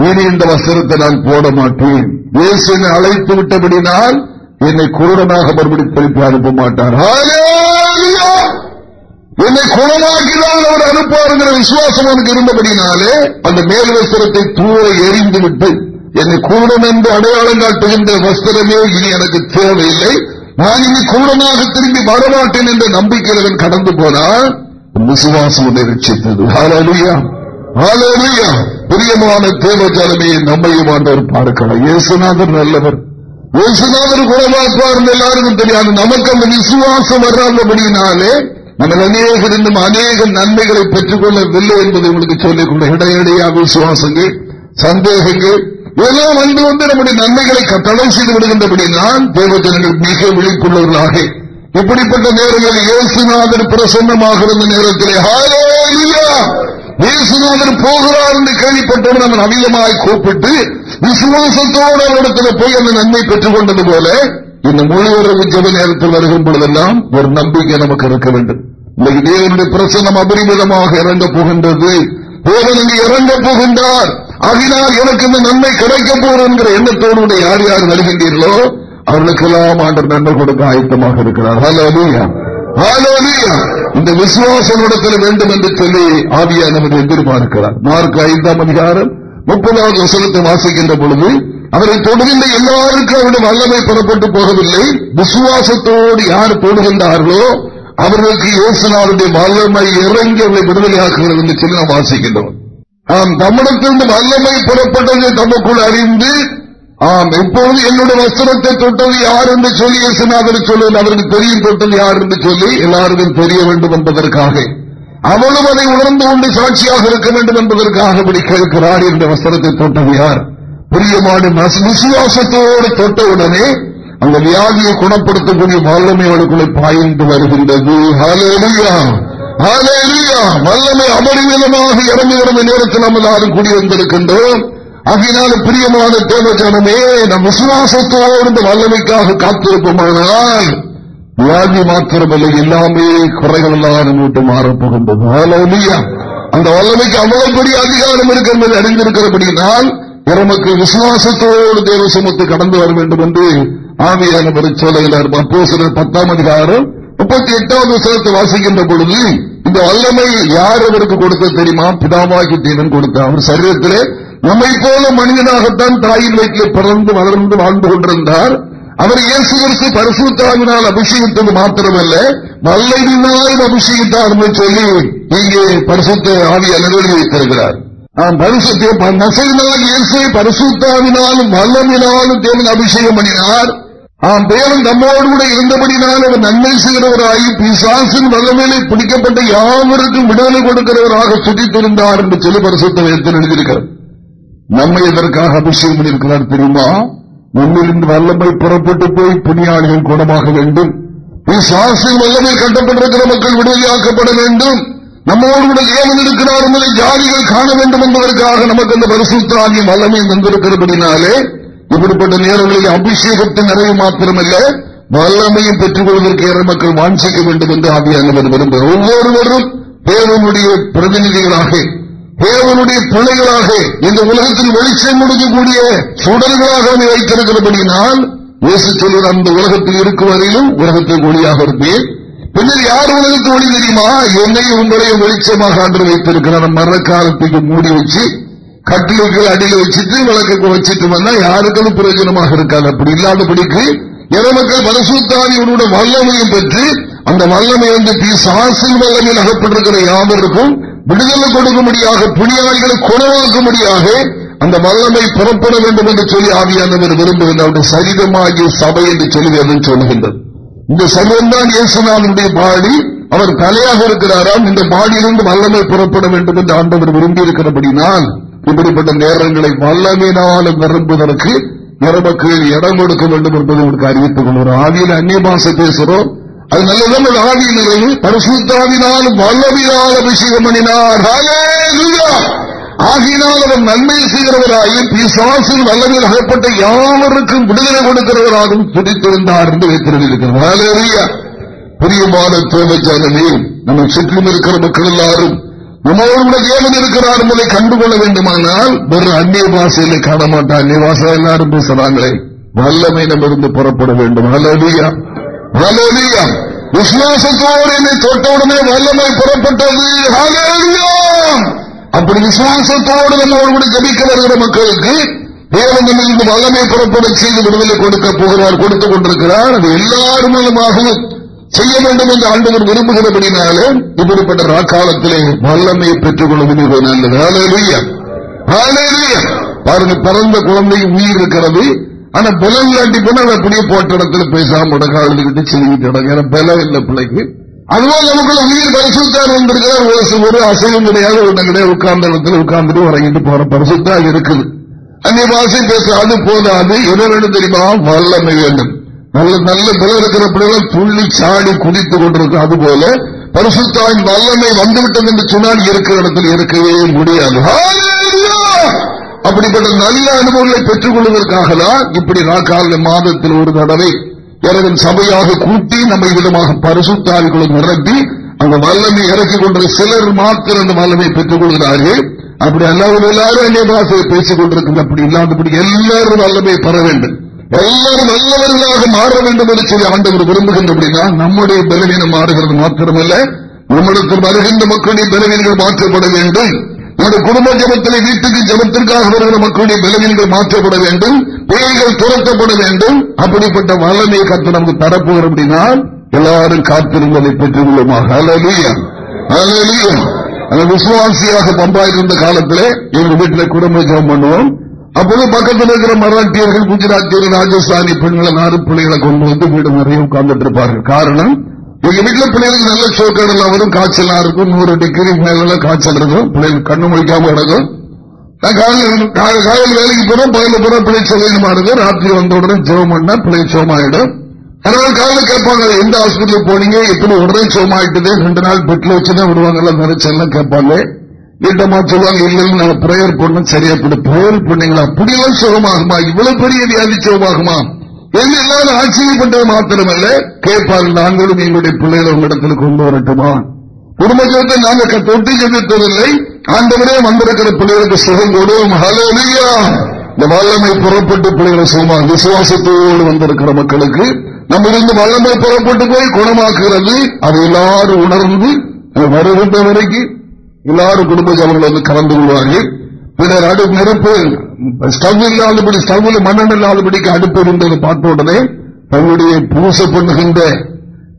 இனி இந்த வசனத்தை நான் போட மாட்டேன். இயேசுனை அழைத்து விட்டபடினால் என்னை குருடனாக மறுபடி திருப்பி அனுப்ப மாட்டார். ஹாலே என்னை குணமாக்கினால் அவர் அனுப்புவாருங்கிற விசுவாசம் அவனுக்கு இருந்தபடினாலே அந்த மேல் வஸ்திரத்தை தூர எரிந்து விட்டு என்னை கூடம் என்று அடையாளம் காட்டுகின்ற வஸ்திரமே இனி எனக்கு தேவையில்லை. நான் இனி கூடமாக திரும்பி வரமாட்டேன் என்ற நம்பிக்கையில் கடந்து போனால் விசுவாசம் ரட்சித்தது. பிரியமான தேவஜாலமே நம்மையும் ஆண்டவர் பார்க்கலாம் இயேசுநாதர் நல்லவர். இயேசுநாதர் குணமாக்குவார் எல்லாருக்கும் தெரியாது. நமக்கு அந்த விசுவாசம் வராதபடினாலே நம்ம அநேகர் இன்னும் அநேக நன்மைகளை பெற்றுக் கொள்ளவில்லை என்பதை உங்களுக்கு சொல்லிக் கொள்ள இடையிடையா விசுவாசங்கள் சந்தேகங்கள் இதெல்லாம் வந்து வந்து நம்முடைய நன்மைகளை தடை செய்து விடுகின்றபடி நான் தேவஜனங்கள் மிக விழிப்புள்ளவர்களாக. இப்படிப்பட்ட நேரங்களில் இயேசுநாதர் பிரசன்னமாக இருந்த நேரத்திலே இயேசுநாதர் போகிறார் என்று கேள்விப்பட்டவர் நம்ம நவீனமாய் கூப்பிட்டு விசுவாசத்தோடு அவரிடத்தில் போய் அந்த நன்மை பெற்றுக் கொண்டது போல இந்த முழுவரவு ஜப நேரத்தில் வருகிற பொழுதெல்லாம் ஒரு நம்பிக்கை நமக்கு இருக்க வேண்டும். இன்னைக்கு தேவனுடைய பிரசனம் அபரிமிதமாக இறங்க போகின்றது. தேவன் இறங்க போகின்றார். ஆகினால் எனக்கு இந்த நன்மை கிடைக்க போறோம் என்கிற எண்ணத்தோடு யார் யார் வருகின்றீர்களோ அவர்களுக்கெல்லாம் ஆண்டு நன்மை கொடுக்க ஆயத்தமாக இருக்கிறார். இந்த விசுவாசனிடத்தில் வேண்டும் என்று சொல்லி ஆவியானவர் எதிர்பார்க்கிறார். மார்க் ஐந்தாம் அதிகாரம் முப்பதாவது வசனத்தை வாசிக்கின்ற பொழுது அவரை தொடுகின்ற எல்லாருக்கும் அவருடைய வல்லமை புறப்பட்டு போகவில்லை. விசுவாசத்தோடு யார் தொடுகின்றார்களோ அவர்களுக்கு இயேசுனாருடைய வல்லமை இறங்கி அவரை விடுதலையாக்குகிறது என்று சொல்லி நாம் வாசிக்கின்றோம். ஆம் தமிழத்திலிருந்து வல்லமை புறப்பட்டதை தமக்குள் அறிந்து ஆம் எப்பொழுது என்னுடைய வஸ்திரத்தை தொட்டது யார் என்று சொல்லி இயேசுநாதர் சொல்லுவது அவருக்கு தெரியும் தொட்டது யார் என்று சொல்லி எல்லாருக்கும் தெரிய வேண்டும் என்பதற்காக. அவளும் அதை உணர்ந்து கொண்டு சாட்சியாக இருக்க வேண்டும் என்பதற்காக இப்படி கேட்கிறார். என்ற வஸ்திரத்தை தொட்டது யார்? பிரியமான விசுவாசத்தோடு தொட்டவுடனே அந்த வியாதியை குணப்படுத்தக்கூடிய வல்லமை அவளுக்குள்ளே பாய்ந்து வருகின்றது. வல்லமை அபரிமிதமாக இறங்குகிற நேரத்தில் நம்ம யாரும் கூடி வந்திருக்கின்றோம். அதனால பிரியமான தேவஜனமே நம் விசுவாசத்தோடு இந்த வல்லமைக்காக காத்திருப்போமானால் வியாதி மாத்திரமல்ல எல்லாமே குறைகள் எல்லாம் விட்டு மாறப்போகின்றது அந்த வல்லமைக்கு அவ்வளவு பெரிய அதிகாரம் இருக்கிறது அறிந்திருக்கிறபடினால் நமக்கு விசுவாசத்தோடு தேவ சுமத்து கடந்து வர வேண்டும் என்று ஆவியானவர் சொல்லுகிறார் அப்போ பத்தாம் அதிகாரம் முப்பத்தி எட்டாவது வசனத்தை வாசிக்கின்ற பொழுது இந்த வல்லமை யார் அவருக்கு கொடுத்த தெரியுமா? பிதாவாகி தேவன் கொடுத்த. அவர் சரீரத்திலே நம்மை போல மனிதனாகத்தான் தாயின் வயிற்றில் பிறந்து வளர்ந்து வாழ்ந்து கொண்டிருந்தார். அவர் இயேசு கிறிஸ்து பரிசுத்தாவினால் அபிஷேகித்தது மாத்திரமல்ல வல்லவினால் அபிஷேகித்தார் என்று சொல்லி இங்கே பரிசுத்த ஆவியை எழுதி வைத்திருக்கிறார். நசையினால் இயேசை பரிசுத்தாவினாலும் வல்லமினாலும் தேவன் அபிஷேகம் பண்ணினார் ஆம் தேவன் நம்மோடு கூட இருந்தபடினால் அவர் நன்மை செய்கிறவராகி பிசாசின் வல்லமையிலே பிடிக்கப்பட்ட யாவருக்கும் விடுதலை கொடுக்கிறவராக சுட்டித்திருந்தார் என்று சொல்லி பரிசுத்த வேதத்தில் எழுதியிருக்கிறார் நம்மை எதற்காக அபிஷேகம் பண்ணியிருக்கிறார் தெரியுமா நம்மிலிருந்து வல்லமை புறப்பட்டு போய் புனியாளிகள் குணமாக வேண்டும் பிசாசின் வல்லமை கட்டப்பட்டிருக்கிற மக்கள் விடுதலையாக்கப்பட வேண்டும் நம்மோடு கூட தேவன் இருக்கிறார் என்பதை ஜாதிகள் காண வேண்டும் என்பதற்காக நமக்கு அந்த பரிசுத்தாகிய வல்லமை வந்திருக்கிறபடினாலே இப்படிப்பட்ட நேரங்களில் அபிஷேகத்தின் நிறைவு மாத்திரமல்ல வல்லமையும் பெற்றுக் கொள்வதற்கு ஏற மக்கள் வாஞ்சிக்க வேண்டும் என்று ஆவியானவர் விரும்புகிறார். ஒவ்வொருவரும் தேவனுடைய பிரதிநிதிகளாக தேவனுடைய பிள்ளைகளாக இந்த உலகத்தில் வெளிச்சம் கொடுக்கக்கூடிய சுடர்களாக வைத்திருக்கிறபடினால் இயேசு சொல்வது அந்த உலகத்தில் இருக்கும் வரையிலும் உலகத்தில் ஒளியாக இருப்பேன் பின்னர் யார் உலகத்து ஒளி தெரியுமா? என்னையும் உங்களையும் வெளிச்சமாக அன்று வைத்திருக்கிறார். மரக்காலத்துக்கு மூடி வச்சு கட்டிலுக்கு அடியில் வச்சுட்டு விளக்கு வச்சுட்டு வந்தா யாருக்கும் பிரயோஜனமாக இருக்காது. அப்படி இல்லாதபடிக்கு இறமக்கள் பரசுத்தானியோட வல்லமையும் பெற்று அந்த வல்லமை வந்து சாசில் வல்லமையில் அகப்பட்டிருக்கிற யாவருக்கும் விடுதலை கொடுக்கும்படியாக புனியாளிகளை குணவாக்கும்படியாக அந்த வல்லமை புறப்பட வேண்டும் என்று சொல்லி ஆவியானவர் விரும்புகின்ற சரிதமாகிய சபை என்று சொல்லி சொல்லுகின்றது. இந்த சர்வம் தான் இயேசுநாதனுடைய பாடி அவர் தலையாக இருக்கிறாராம். இந்த பாடியிலிருந்து வல்லமை புறப்பட வேண்டும் என்று ஆண்டவர் விரும்பியிருக்கிறபடினால் இப்படிப்பட்ட நேரங்களை வல்லமையினாலும் நிரம்புவதற்கு நமக்கு இடம் கொடுக்க வேண்டும் என்பதை உங்களுக்கு அறிவித்துக் கொள்வோம் ஆவியில் அந்நிய பாசை பேசுகிறோம் அது நல்லதான் ஆதி நிலையில் பரிசுத்தாவினாலும் வல்லமையால் அபிஷேகம் பண்ணினார். ஆகினால் அவர் நன்மை செய்கிறவராயும் பிசாசின் வல்லமையில் அகப்பட்ட யாவருக்கும் விடுதலை கொடுக்கிறவராகவும் துடித்திருந்தார் என்று வைத்திருக்கிறார். பிரியமான தேவஜானமே நம்ம சுற்றிலும் இருக்கிற மக்கள் எல்லாரும் நம்மளோட தேவன் இருக்கிறார் என்பதை கண்டுகொள்ள வேண்டுமானால் வெறும் அந்நிய பாசையில காண மாட்டா அந்நிய பாசை எல்லாரும் பேசுறாங்களே. வல்லமை நம்ம இருந்து புறப்பட வேண்டும். அலலியா அலலியா விசுவாசத்தோடு என்னை தொட்டவுடனே வல்லமை புறப்பட்டது. அப்படி விசுவாசத்தோடு நம்மோடு கூட ஜபிக்க வருகிற மக்களுக்கு தேவன் வல்லமை புறப்பட செய்து விடுதலை கொடுக்க போகிறார் கொடுத்துக் கொண்டிருக்கிறார். அது எல்லாரும் மூலமாகவும் செய்ய வேண்டும் என்று ஆண்டவர் விரும்புகிறபடினாலே இப்படிப்பட்ட ராக்காலத்திலே வல்லமையை பெற்றுக் கொள்ள முடிவது பாருங்க பிறந்த குழந்தை உயிர் இருக்கிறது. ஆனா பலன் இல்லாட்டி போனா அப்படியே போட்ட இடத்துல பேசாம உடக அழுதுகிட்டு சிலிக்கிட்டு இடங்க பலம் இல்லை பிள்ளைக்கு. அதுபோல் நமக்குள்ள உயிர் பரிசுத்தான் வந்திருக்கிறார் ஒரு அசைவும் கிடையாது ஒண்ணு கிடையாது. உட்கார்ந்த இடத்துல உட்கார்ந்துட்டு உறங்கிட்டு போற பரிசுத்தா இருக்குது. அந்நிய பாசை பேச அது போதாது என்ன தெரியுமா? வல்லமை வேண்டும். நல்ல நல்ல பிறகு இருக்கிற பிள்ளைகள் துள்ளி சாடி குதித்துக் கொண்டிருக்கும் அதுபோல பரிசுத்தாயின் வல்லமை வந்துவிட்டது என்று சொன்னால் இருக்கிற இடத்தில் இருக்கவே முடியாது. அப்படிப்பட்ட நல்ல அனுபவங்களை பெற்றுக் கொள்வதற்காக தான் இப்படி நாக்கால மாதத்தில் ஒரு தடவை இறைவன் சபையாக கூட்டி நம்மை விதமாக பரிசுத்தாவிகளை நிரப்பி அந்த வல்லமை இறக்கி கொண்ட சிலர் மாத்திரம் அந்த வல்லமை பெற்றுக் கொள்கிறார்கள். அப்படி அல்லாமல் எல்லாரும் அந்நிய பாசையை பேசிக் கொண்டிருக்கிறது அப்படி இல்லாதபடி எல்லாரும் வல்லமை பெற வேண்டும். எல்லாரும் நல்லவர்களாக மாற வேண்டும் என்று சொல்லி ஆண்டவர் விரும்புகின்றபடினா நம்முடைய பலவீனம் மாறுகிறது மாத்திரமல்ல நம்மிடத்தில் வருகின்ற மக்களுடைய பலவீனங்கள் மாற்றப்பட வேண்டும். நம்முடைய குடும்ப ஜபத்தில் வீட்டுக்கு ஜபத்திற்காக வருகிற மக்களுடைய பலவீனங்கள் மாற்றப்பட வேண்டும் பிள்ளைகள் துரத்தப்பட வேண்டும். அப்படிப்பட்ட வல்லமையை கற்று நமக்கு தரப்போகிற அப்படின்னா எல்லாரும் காத்திருந்ததை பெற்றுள்ளோமாக விசுவாசியாக பம்பாயிருந்த காலத்திலே எங்க வீட்டில் குடும்ப ஜபம் பண்ணுவோம். அப்போது பக்கத்தில் இருக்கிற மராட்டியர்கள் குஜராத்தியர்கள் ராஜஸ்தானி பெண்களை நாறு பிள்ளைகளை கொண்டு வந்து வீடு நிறைய உட்கார்ந்துட்டு இருப்பார்கள். காரணம் எங்க வீட்டுல பிள்ளைகளுக்கு நல்ல சோக்கடல் வரும் காய்ச்சலா இருக்கும் நூறு டிகிரி மேல காய்ச்சல் இருக்கும். பிள்ளைகள் கண்ணு முடிக்காம கிடக்கும். காலையில் வேலைக்கு போறோம் பகல போறோம் பிள்ளை சொல்லிடுமா இருக்கும் ராத்திரி வந்த உடனே ஜெபம் பண்ணா பிள்ளை சோமாயிடும் அதனால காலையில் கேட்பாங்க எந்த ஹாஸ்பிட்டல் போனீங்க? எப்படி உடனே சோமாயிட்டது ரெண்டு நாள் பெட்ல வச்சுதான் விடுவாங்கல்ல நினைச்செல்லாம் கேட்பாங்க. வீட்டமா சொல்லுவாங்க இல்ல நாங்க பிரேயர் பண்ண சரியா பிரேயர் பண்ணீங்களா? அப்படியெல்லாம் சுகமாகுமா? இவ்வளவு பெரிய வியாதி சுகமாகுமா? என்று எல்லாரும் ஆச்சரியப்பட்டது மாத்திரமல்ல கேட்பார்கள் நாங்களும் எங்களுடைய பிள்ளைகளை உங்களிடத்தில் கொண்டு வரட்டுமா? குடும்பத்தை ஜெயத்தை நாங்க தொட்டி ஜெபித்ததில்லை ஆண்டவரே வந்திருக்கிற பிள்ளைகளுக்கு சுகம் கொடுவோம். இந்த வல்லமை புறப்பட்டு பிள்ளைகளை சுகமா விசுவாசத்தோடு வந்திருக்கிற மக்களுக்கு நம்ம இருந்து வல்லமை புறப்பட்டு போய் குணமாக்குறது அதை எல்லாரும் உணர்ந்து வருகின்ற வரைக்கும் எல்லாரும் குடும்ப ஜபங்கள் வந்து கலந்து கொள்வார்கள். பின்னர் அடுப்பு நெருப்பு ஸ்டவ் இல்லாதபடி ஸ்டவ்ல மன்னன் இல்லாதபடிக்கு அடுப்பு இருந்தது பார்த்த உடனே தன்னுடைய பூச பண்ணுகின்ற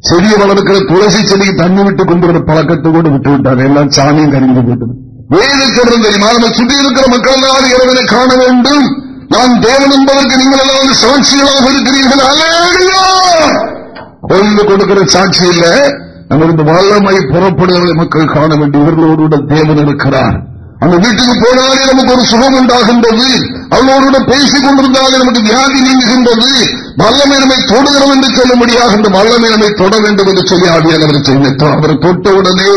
செடியை வளர்க்கிற துளசி செடியை தண்ணி விட்டு கொண்டு பழக்கத்தை கூட விட்டு விட்டார் எல்லாம் சாமியும் கறிந்து போட்டது. வேதத்திலிருந்து தெரியுமா சுற்றி இருக்கிற மக்கள் எல்லாம் இறைவனை காண வேண்டும். நான் தேவன் என்பதற்கு நீங்கள் எல்லாம் சாட்சிகளாக இருக்கிறீர்கள். கோயிலுக்கு கொடுக்கிற சாட்சி இல்ல. நமது வல்லமை புறப்படுவதை மக்கள் காண வேண்டும் இவர்களோடு தேவன் இருக்கிறார். அந்த வீட்டுக்கு போனாலே நமக்கு ஒரு சுகம் உண்டாகின்றது. அவளோட பேசிக் கொண்டிருந்தாலே நமக்கு வியாதி நீங்குகின்றது. வல்லமை நம்மை தொடுகிறோம் என்று சொல்ல முடியாது அந்த வல்லமை நம்மை தொட வேண்டும் என்று சொல்லி ஆவியானவர் செய்தார் அவரை தொட்ட உடனே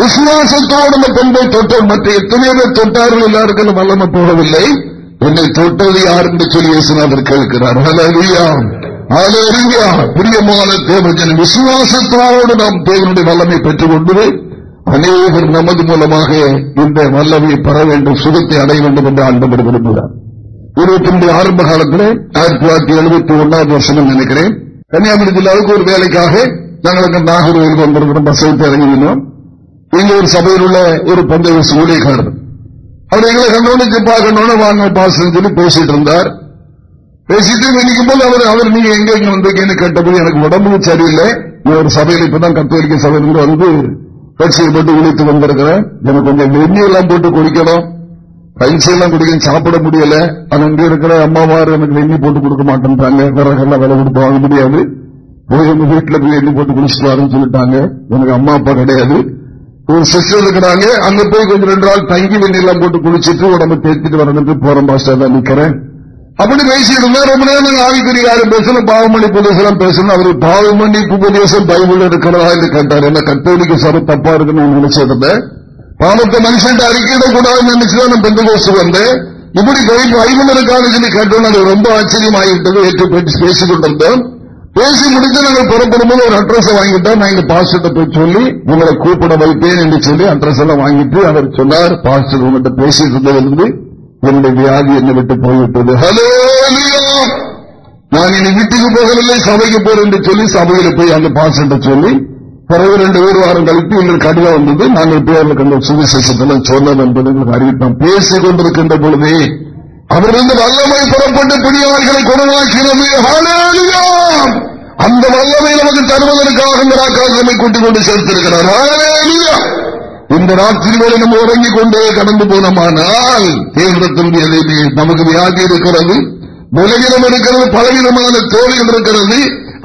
விசுவாசத்தோடு அந்த பெண்பை தொட்ட மற்ற எத்தனையோ பேர் தொட்டார்கள் எல்லாருக்கும் வல்லமை போகவில்லை. என்னை தொட்டது யார் என்று சொல்லி இயேசுநாதர் கேட்கிறார். பிரியமான தேவஜன் விசுவாசத்தோடு நாம் தேவனுடைய வல்லமை பெற்றுக் கொண்டு அநேகர் நமது மூலமாக இந்த வல்லமையை பெற வேண்டும் சுகத்தை அடைய வேண்டும் என்று ஆண்டவர் விரும்புகிறார். இருபத்தி ரெண்டு ஆரம்ப காலத்தில் ஆயிரத்தி தொள்ளாயிரத்தி எழுபத்தி ஒன்னாவது வருஷம் நினைக்கிறேன். கன்னியாகுமரி ஜில்லாவுக்கு ஒரு வேலைக்காக நாங்கள் அங்கே நாகர்கோவில் வந்திருக்கிறோம் பஸ் விட்டு இறங்கினோம் இங்க ஒரு சபையில் உள்ள ஒரு பந்தய ஊழியக்காரர். அவர் எங்களை கண்டோன்னு பார்க்கணும்னு வாங்க பாசம் சொல்லி பேசிட்டு இருந்தார். பேசிட்டு நினைக்கும் போது அவர் அவர் நீங்க எங்க இங்க வந்திருக்கீங்கன்னு கேட்டபோது எனக்கு உடம்பு சரியில்லை. ஒரு சபையில் இப்பதான் கத்தோலிக்க சபையில் வந்து கட்சியை போட்டு குளித்து வந்திருக்கிறேன். எனக்கு கொஞ்சம் வெந்நி எல்லாம் போட்டு குடிக்கணும். பயிற்சி எல்லாம் குடிக்கணும். சாப்பிட முடியல. அது இங்க இருக்கிற அம்மாவார் எனக்கு வெண்ணி போட்டு கொடுக்க மாட்டேன்றாங்க விறகெல்லாம் விலை கொடுத்து வாங்க முடியாது. போய் எங்க வீட்டுல போய் எண்ணி போட்டு குடிச்சிட்டு சொல்லிட்டாங்க. எனக்கு அம்மா அப்பா கிடையாது. ஒரு சிஸ்டர் இருக்கிறாங்க. அங்க போய் கொஞ்சம் ரெண்டு நாள் தங்கி வெண்ணெல்லாம் போட்டு குளிச்சுட்டு உடம்பு தேத்திட்டு வரணுக்கு போற பாஸ்டர். தான் நிக்கிறேன். அப்படி பேசிட்டு இருந்தா ரொம்ப நேரம் ஆவிக்குரிய யாரும் பேசணும் பாவமணி உபதேசம் பேசணும். அவர் பாவமணி உபதேசம் பைபிள் இருக்கிறதா என்று கேட்டார். என்ன கத்தோலிக்க சபை தப்பா இருக்குன்னு நினைச்சிருந்தேன். பாவத்தை மனுஷன் அறிக்கையிட கூடாதுன்னு நினைச்சுதான் நான் பெந்த கோஷம் வந்தேன். இப்படி பைபிள் இருக்கான்னு சொல்லி கேட்டோம் அது ரொம்ப ஆச்சரியமாகிவிட்டது. ஏற்று பேசிக் கொண்டிருந்தோம். பேசி முடிஞ்சு நாங்கள் புறப்படும் போது ஒரு அட்ரஸ் வாங்கிட்டோம் நான் எங்க பாஸ்டர்கிட்ட போய் சொல்லி உங்களை கூப்பிட வைப்பேன் என்று சொல்லி அட்ரஸ் எல்லாம் வாங்கிட்டு அவர் சொன்னார். பாஸ்டர் உங்கள்கிட்ட பேசிட்டு இருந்தது என்னுடைய வியாதி என்னை விட்டு போய்விட்டது. ஹலோ நான் இனி வீட்டுக்கு போகவில்லை சபைக்கு போறேன் என்று சொல்லி சபையில போய் அந்த பாஸ்டர் சொல்லி பிறகு ரெண்டு ஒரு வாரம் கழித்து எங்களுக்கு கடிதம் வந்தது. நாங்கள் பேர்களுக்கு அந்த சுவிசேஷத்தில் சொன்னது என்பது எங்களுக்கு அறிவித்தோம் பேசிக் கொண்டிருக்கின்ற பொழுதே அவரிருந்து வல்லமை புறப்பட்டு பெரியவர்களை குணமாக்கிறது அந்த வல்லமை நமக்கு தருவதற்காக கூட்டிக் கொண்டு சேர்த்திருக்கிறார். இந்த ராத்திரி வேலை நம்ம உறங்கிக் கொண்டே கடந்து போனோமானால் தேவரத்தினுடைய நமக்கு வியாதி இருக்கிறது விலகினம் இருக்கிறது பலவிதமான தோழிகள் இருக்கிறது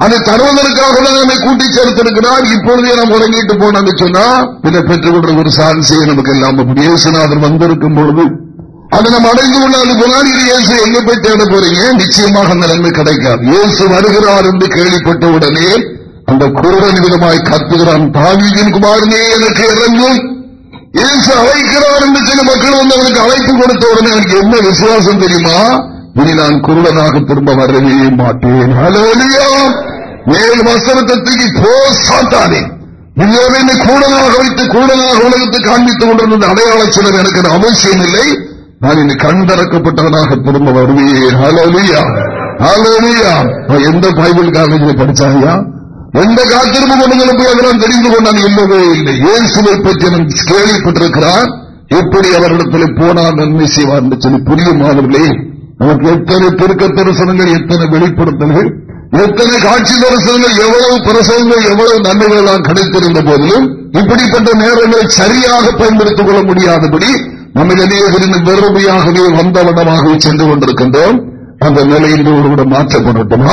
அதை தருவதற்காக நம்மை கூட்டி சேர்த்திருக்கிறார் இப்பொழுதே நாம் உறங்கிட்டு போனாங்க சொன்னா பின்ன பெற்றுக்கொண்ட ஒரு சான்ஸே நமக்கு இல்லாம இயேசுநாதர் வந்திருக்கும் பொழுது அதை நம்ம அடைந்து கொள்ளாது போனால் இது இயேசு எங்க போய் தேட போறீங்க? நிச்சயமாக அந்த நன்மை கிடைக்காது. இயேசு வருகிறார் என்று கேள்விப்பட்ட உடனே அந்த குருடன் விதமாய் கற்புகிறான் தாவியின் குமாரனே எனக்கு இறங்கும் இயேசு அழைக்கிறார் என்று சில மக்கள் வந்து அவனுக்கு அழைப்பு கொடுத்த உடனே எனக்கு என்ன விசுவாசம் தெரியுமா? இனி நான் குருடனாக திரும்ப வரவே மாட்டேன். மேல் வசனத்தை போ சாத்தானே. இதுவரை கூடனாக வைத்து கூடனாக உலகத்தை காண்பித்துக் கொண்டிருந்த அடையாள சிலர் எனக்கு அவசியம் இல்லை. நான் இனி கண்தறக்கப்பட்டவனாக திரும்ப வருவேன். எந்த பைபிள் காலேஜில் படிச்சாயா? எந்த காத்திருப்பு கொண்டு போய் அதெல்லாம் தெரிந்து கொண்டான் இல்லவே இல்லை. இயேசுவை பற்றி அவன் கேள்விப்பட்டிருக்கிறான். எப்படி அவரிடத்தில் போனால் நன்மை செய்வார் என்று சொல்லி நமக்கு எத்தனை திருக்க தரிசனங்கள் எத்தனை வெளிப்படுத்தல்கள் எத்தனை காட்சி தரிசனங்கள் எவ்வளவு பிரசவங்கள் எவ்வளவு நன்மைகள் கிடைத்திருந்த போதிலும் இப்படிப்பட்ட நேரங்களை சரியாக பயன்படுத்திக் கொள்ள முடியாதபடி நம்ம அநேகரின் வெறுமையாகவே வந்தவனமாகவே சென்று கொண்டிருக்கின்றோம். அந்த நிலையில் ஒருவிடம் மாற்றப்படட்டும்.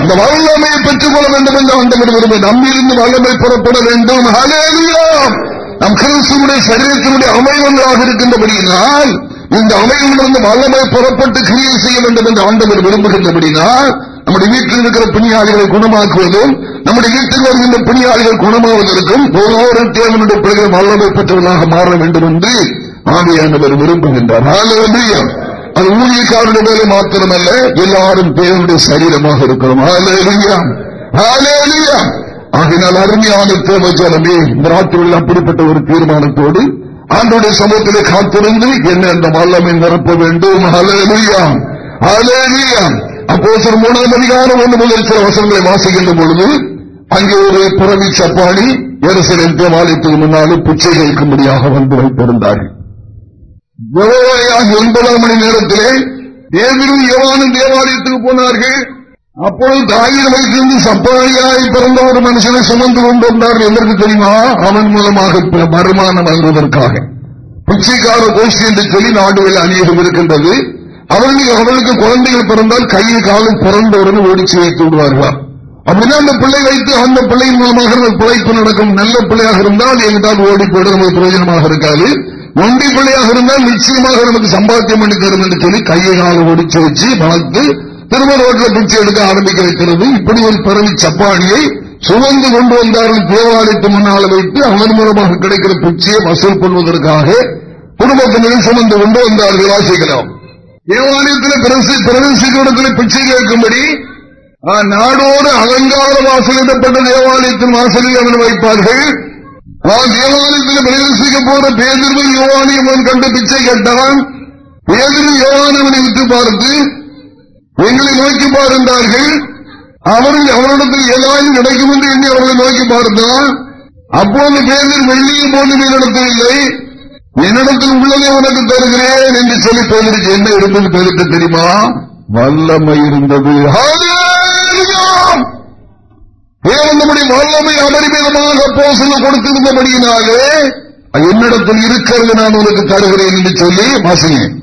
இந்த வல்லமையை பெற்றுக் கொள்ள வேண்டும் என்று ஆண்டவர் விரும்பி நம்மிருந்து வல்லமை புறப்பட வேண்டும். நம் கிறிஸ்துவனுடைய சரீரத்தினுடைய அமைவங்களாக இருக்கின்றபடியினால் இந்த அமைவிலிருந்து வல்லமை புறப்பட்டு கிரியை செய்ய வேண்டும் என்று ஆண்டவர் விரும்புகின்றபடினால் நம்முடைய வீட்டில் இருக்கிற பிணியாளிகளை குணமாக்குவதும் நம்முடைய வீட்டில் வருகின்ற பிணியாளிகள் குணமாவதற்கும் ஒவ்வொரு தேவனுடைய பிள்ளைகள் வல்லமை பெற்றவர்களாக மாற வேண்டும் என்று ஆவியானவர் விரும்புகின்றார். அது ஊழியக்காரனுடைய வேலை மாத்திரமல்ல எல்லாரும் தேவனுடைய சரீரமாக இருக்கிறோம் ஆகினால் அருமையான தேவஜனமே இந்த நாட்டில் அப்படிப்பட்ட ஒரு தீர்மானத்தோடு ஆண்டோடைய சமூகத்திலே காத்திருந்து என்ன அந்த வல்லமை நிரப்ப வேண்டும். அப்போ சில மூணாம் அதிகாரம் ஒன்று முதல் சில வசனங்களை வாசிக்கின்ற பொழுது அங்கே ஒரு புறவி சப்பாடி எருசலின் தேவாலயத்துக்கு முன்னாலும் பிச்சை கேட்கும்படியாக வந்து வைத்திருந்தார்கள். ஒன்பதாம் மணி நேரத்திலே தேவரும் யவானும் தேவாலயத்துக்கு போனார்கள். அப்பொழுது தாயின் வயசிலிருந்து சப்பாளியாய் பிறந்த ஒரு மனுஷனை சுமந்து கொண்டு வந்தார்கள். எதற்கு தெரியுமா? அவன் மூலமாக வருமானம் வருவதற்காக பிச்சைக்கார கோஷ்டி என்று சொல்லி நாடுகள் அநேகம் இருக்கின்றது. அவர்களுக்கு அவர்களுக்கு குழந்தைகள் பிறந்தால் கையில் காலம் பிறந்தவுடன் ஓடிச்சு வைத்து விடுவார்களாம். அப்படின்னா அந்த பிள்ளை வைத்து அந்த பிள்ளையின் மூலமாக பிழைப்பு நடக்கும். நல்ல பிள்ளையாக இருந்தால் எங்கிட்டால் ஓடி போயிட நமக்கு பிரயோஜனமாக இருக்காது. ஒண்டி பிள்ளையாக இருந்தால் நிச்சயமாக நமக்கு சம்பாத்தியம் பண்ணி தரும் என்று சொல்லி கையை காலம் ஒடிச்சு வச்சு வளர்த்து திரும்ப ரோட்டில் பிச்சை எடுக்க ஆரம்பிக்க வைக்கிறது. இப்படி ஒரு பிறவி சப்பாடியை சுமந்து கொண்டு வந்தார்கள் தேவாலயத்து முன்னால் வைத்து அவன் மூலமாக கிடைக்கிற பிச்சையை வசூல் பண்ணுவதற்காக குடும்பத்தினர் சுமந்து கொண்டு வந்தார்கள் வாசிக்கலாம். தேவாலயத்தில் பிரவேசிக்கிடத்தில் பிச்சை கேட்கும்படி நாடோடு அலங்கார வாசலிடப்பட்ட தேவாலயத்தின் வாசலில் அவன் வைப்பார்கள். தேவாலயத்தில் பிரவேசிக்க போற பேதிர்வு அவன் கண்டு பிச்சை கேட்டான் பேதிர்வு அவனை விட்டு பார்த்து எங்களை நோக்கி பாருந்தார்கள் அவர்கள் அவரிடத்தில் ஏதாவது நடக்கும் என்று எண்ணி அவர்களை நோக்கி பார்த்தான் அப்போது பேரில் வெள்ளியும் போது என்னிடத்தில் இல்லை. என்னிடத்தில் உள்ளதை உனக்கு தருகிறேன் என்று சொல்லி பேருக்கு என்ன இருந்தது பேருக்கு தெரியுமா? வல்லமை இருந்தது. நம்முடைய வல்லமை அபரிமிதமாக போசல கொடுத்திருந்தபடியினாலே என்னிடத்தில் இருக்கிறது நான் உனக்கு தருகிறேன் என்று சொல்லி வாசினேன்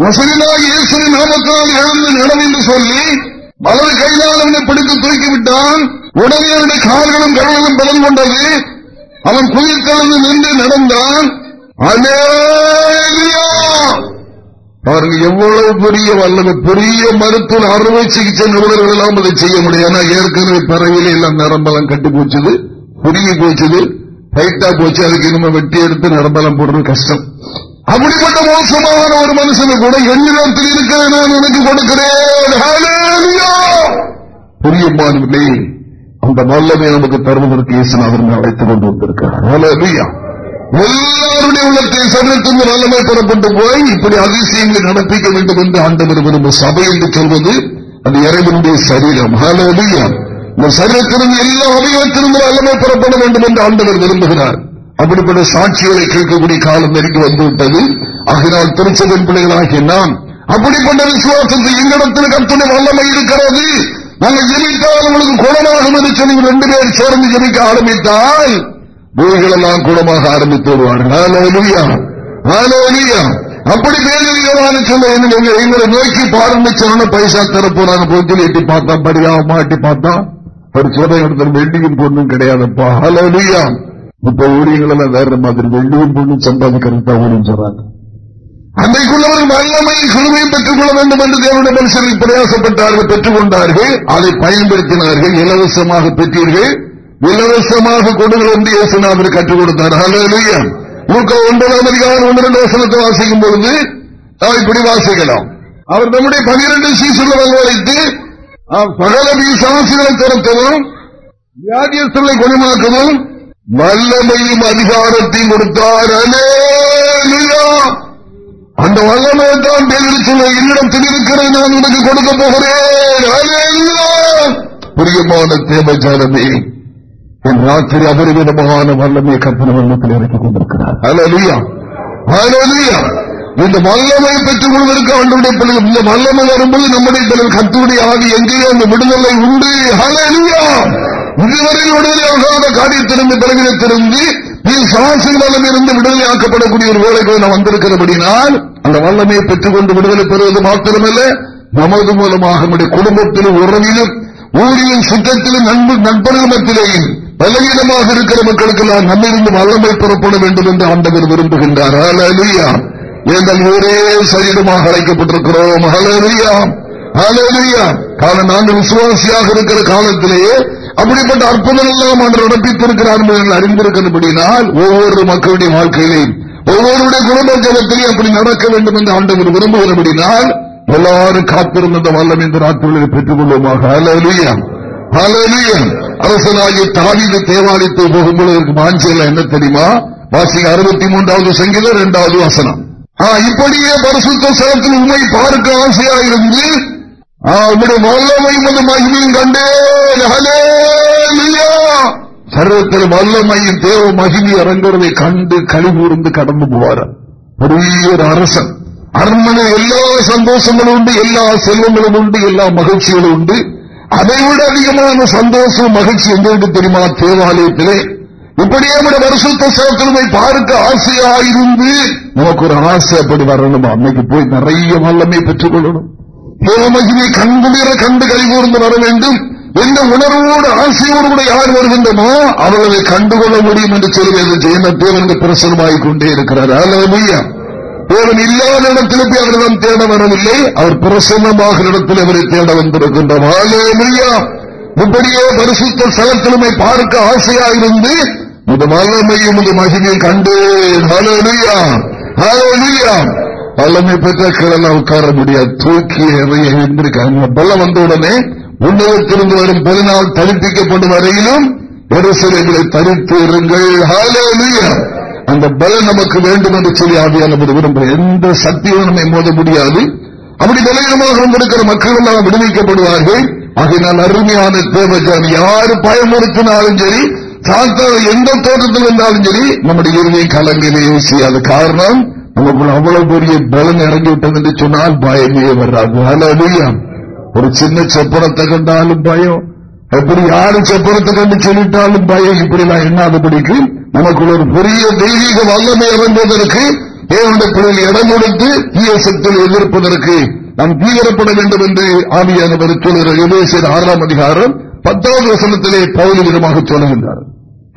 முசலினாக இயேசுவின் நாமத்தால் எழுந்து நடம் என்று சொல்லி வலது கையால் அவனை பிடித்து தூக்கிவிட்டான். உடனே அவனுடைய கால்களும் கடலும் பலன் கொண்டது. அவன் குயில் கலந்து நின்று நடந்தான். அவர்கள் எவ்வளவு பெரிய வல்லமை பெரிய மருத்துவ அறுவை சிகிச்சை நிபுணர்கள் எல்லாம் அதை செய்ய முடியும். ஏற்கனவே பறவையில எல்லாம் நரம்பலம் கட்டி போச்சுது புரிய போச்சுது டைட்டா போச்சு. அதுக்கு இனிமே வெட்டி எடுத்து நரம்பலம் போடுறது கஷ்டம். அப்படிப்பட்ட மோசமான ஒரு மனுஷனு கூட எண்ணிடத்தில் இருக்கிறேன் நான் எனக்கு கொடுக்கிறேன் புரியமானவில்லை அந்த வல்லமை நமக்கு தருவதற்கு இயேசுநாதன் அழைத்துக் கொண்டு வந்திருக்கிறார். எல்லாருடைய உள்ளத்தை சமயத்தின் வல்லமை பெறப்பட்டு போய் இப்படி அதிசயங்களை நடப்பிக்க வேண்டும் என்று ஆண்டவர் விரும்ப சபை என்று சொல்வது அது இறைவனுடைய சரீரம். இந்த சரீரத்திலிருந்து எல்லா அவயத்திலிருந்து வல்லமை பெறப்பட வேண்டும் என்று ஆண்டவர் விரும்புகிறார். அப்படிப்பட்ட சாட்சிகளை கேட்கக்கூடிய காலம் நெருங்கி வந்துவிட்டது. ஆகினால் திருச்சதன் பிள்ளைகளாகிய நாம் அப்படிப்பட்ட விசுவாசத்தை எங்களிடத்தில் கத்துணை வல்லமை இருக்கிறது. நாங்கள் ஜெபித்தால் உங்களுக்கு குணமாகும் என்று சொல்லி ரெண்டு பேர் சேர்ந்து ஜெபிக்க ஆரம்பித்தால் நோய்களெல்லாம் குணமாக ஆரம்பித்து வருவார்கள் அப்படி வேதவிதமான சொல்ல எங்களை நோக்கி பாருங்க சொன்ன பைசா தரப்போறாங்க போய் எட்டி பார்த்தா படியா மாட்டி பார்த்தா ஒரு சோதனை இடத்துல வெள்ளியும் பொண்ணும் கிடையாதுப்பா. ஹலோலியா இப்ப ஊழியர்கள் எல்லாம் வேற மாதிரி. வெள்ளியும் பொண்ணும் சம்பாதிக்கிறது தான் ஊழியம் சொல்றாங்க அன்றைக்குள்ளவர்கள் வல்லமை குழுமையை பெற்றுக் கொள்ள வேண்டும் என்று தேவனுடைய மனுஷர்கள் பிரயாசப்பட்டார்கள் பெற்றுக் கொண்டார்கள் அதை பயன்படுத்தினார்கள் இலவசமாக பெற்றீர்கள். இலவசமாக கொடுங்கள் என்று இயேசுநாதர் கற்றுக் கொடுத்தார். ஹலோலியா ஒன்பதாம் அதிகாரம் ஒன்று ரெண்டு வசனத்தை வாசிக்கும் பொழுது இப்படி வாசிக்கலாம். அவர் நம்முடைய பனிரெண்டு சீசுகளை வைத்து பகல சாசிகளை திறக்கவும் வியாதியஸ்தலை குணமாக்கவும் வல்லமையும் அதிகாரத்தையும் கொடுத்தார். அந்த வல்லமையை தான் பேரில் என்னிடத்தில் இருக்கிறேன் நான் உனக்கு கொடுக்க போகிறேன். பிரியமான தேவஜானமே என் ராத்திரி அபரிமிதமான வல்லமை கற்பனை வல்லத்தில் இறக்கிக் கொண்டிருக்கிறார் இந்த வல்லமை பெற்றுக் கொள்வதற்கு ஆண்டுடைய பிள்ளைகள் இந்த வல்லமை வரும்போது நம்முடைய பிள்ளைகள் கத்துடைய ஆவி எங்கேயோ அந்த விடுதலை உண்டு இதுவரை விடுதலையாகாத காரியத்திலிருந்து பிறகிடத்திலிருந்து நீ சாசின் இருந்து விடுதலை ஆக்கப்படக்கூடிய ஒரு வேலைகள் நாம் வந்திருக்கிறபடினால் அந்த வல்லமையை பெற்றுக் கொண்டு விடுதலை பெறுவது மாத்திரமல்ல நமது மூலமாக நம்முடைய குடும்பத்திலும் உறவிலும் ஊரிலும் சுற்றத்திலும் நண்பு நண்பர்கள் மத்தியிலேயும் பலவீனமாக இருக்கிற மக்களுக்கெல்லாம் நம்மிருந்து வல்லமை புறப்பட வேண்டும் என்று ஆண்டவர் விரும்புகின்றார். அலலியா எங்கள் ஒரே சரீரமாக அழைக்கப்பட்டிருக்கிறோம். அலலியா அலலியா காரணம் நாங்கள் விசுவாசியாக இருக்கிற காலத்திலேயே அப்படிப்பட்ட அற்புதம் எல்லாம் அவர் நடப்பித்திருக்கிறார் என்று அறிந்திருக்கிறபடினால் ஒவ்வொரு மக்களுடைய வாழ்க்கையிலையும் ஒவ்வொருடைய குடும்ப ஜலத்திலையும் அப்படி நடக்க வேண்டும் என்று ஆண்டவர் விரும்புகிறபடினால் எல்லாரும் காத்திருந்த வல்லம் இந்த ராத்திரிகளை பெற்றுக் கொள்வோமாக அலலியா அரசனாகி தாவித தேவாலயத்தை போகும்போது மாஞ்சியில் என்ன தெரியுமா? வாசி அறுபத்தி மூன்றாவது சங்கீதம் இரண்டாவது வசனம். இப்படியே பரிசுத்த சலத்தில் உண்மை பார்க்க ஆசையா இருந்து உங்களுடைய வல்லமை மது மகிமையும் கண்டே சர்வத்தில் வல்லமையும் தேவ மகிமை இறங்குறதை கண்டு கழிவுர்ந்து கடந்து போவார். பெரிய ஒரு அரசன். அரண்மனை எல்லா சந்தோஷங்களும் உண்டு எல்லா செல்வங்களும் உண்டு எல்லா மகிழ்ச்சிகளும் உண்டு. அதை விட அதிகமான சந்தோஷம் மகிழ்ச்சி எங்களுக்கு தெரியுமா? தேவாலயத்திலே. இப்படியே நம்முடைய வருஷத்த சேத்திரமை பார்க்க ஆசையா இருந்து நமக்கு ஒரு ஆசை அப்படி வரணும்? அன்னைக்கு போய் நிறைய வல்லமை பெற்றுக் கொள்ளணும். தேவமகிமை கண்குளிர கண்டு கைகூர்ந்து வர வேண்டும். எந்த உணர்வோடு ஆசையோடு கூட யார் வருகின்றனோ அவர்களை கண்டுகொள்ள முடியும் என்று சொல்லுவது ஜெயன தேவன் பிரசனமாகிக் கொண்டே இருக்கிறார். அலமையா தேவன் இல்லாத இடத்தில் போய் அவரிடம் தேட வரவில்லை. அவர் பிரசன்னமாக இடத்தில் அவரை தேட வந்திருக்கின்றார் இப்படியே பரிசுத்த சலத்திலுமை பார்க்க ஆசையா இருந்து இது வல்லமையும் இது மகிமையும் கண்டு வல்லமை பெற்ற கிழல உட்கார முடியாது தூக்கி எழுந்திருக்காங்க பலம் வந்த உடனே உன்னதத்திலிருந்து வரும் பதினாள் தரிப்பிக்கப்படும் வரையிலும் எருசலேங்களை தரித்து இருங்கள். அந்த பலம் நமக்கு வேண்டும் என்று சொல்லி ஆவியானவர் விரும்புகிற எந்த சக்தியும் நம்மை மோத முடியாது. அப்படி பலகீனமாக வந்திருக்கிற மக்கள் எல்லாம் விடுவிக்கப்படுவார்கள். ஆகையினால் அருமையான தேவஜான் யாரு பயமுறுத்தினாலும் சரி சாத்தான எந்த தோட்டத்தில் இருந்தாலும் சரி நம்முடைய இறுதியை கலங்கிலே செய்யாத காரணம் நமக்குள்ள அவ்வளவு பெரிய பலன் இறங்கிவிட்டது என்று சொன்னால் பயமே வராது. அலலியா ஒரு சின்ன செப்பனத்தை கண்டாலும் பயம். எப்படி யாரு செப்பனத்தை கண்டு சொல்லிட்டாலும் பயம் இப்படி நான் எண்ணாதபடிக்கு நமக்குள்ள ஒரு பெரிய தெய்வீக வல்லமை இறங்குவதற்கு தேவனுடைய பிள்ளைகள் இடம் கொடுத்து தீய சக்தியில் எதிர்ப்பதற்கு நாம் தீவிரப்பட வேண்டும் என்று ஆமியானவர் சொல்கிறார் எபேசியர் ஆறாம் அதிகாரம் பத்தாவது வசனத்திலே பௌதி விதமாக சொல்லுகின்றார்.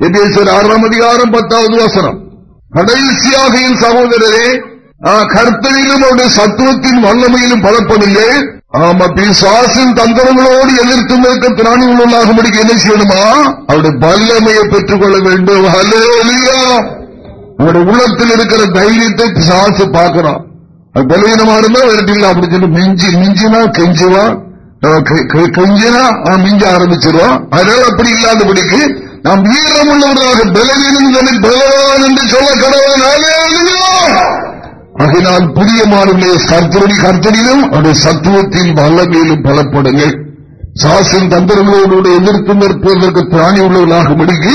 எபேசியர் ஆறாம் அதிகாரம் பத்தாவது வசனம். கடைசியாக என் சகோதரரே கர்த்தனிலும் அவருடைய சத்துவத்தின் வல்லமையிலும் பலப்பதில்லை ஆமா பிசாசின் தந்திரங்களோடு எதிர்த்து நிற்க திராணி உள்ளாகும்படிக்கு என்ன செய்யணுமா? அவருடைய வல்லமையை பெற்றுக் கொள்ள வேண்டும் அவருடைய உள்ளத்தில் இருக்கிற தைரியத்தை பிசாசு பார்க்கிறான் பலவீனமா இருந்தா விரட்டில அப்படி சொல்லி மிஞ்சி மிஞ்சினா கெஞ்சுவா. கெஞ்சினா மிஞ்ச ஆரம்பிச்சிருவான் அதனால அப்படி இல்லாதபடிக்கு நாம் வீரம் உள்ளவர்களாக பலவீனம் பலவான் என்று சொல்ல கடவுள். ஆகினால் புதிய மாணவர்களே கர்த்தருடைய கர்த்தனிலும் அவருடைய சத்துவத்தின் வல்லமையிலும் பலப்படுங்கள். சாசின் தந்திரங்களோடு எதிர்த்து நிற்பதற்கு பிராணி உள்ளவர்களாக முடிக்கி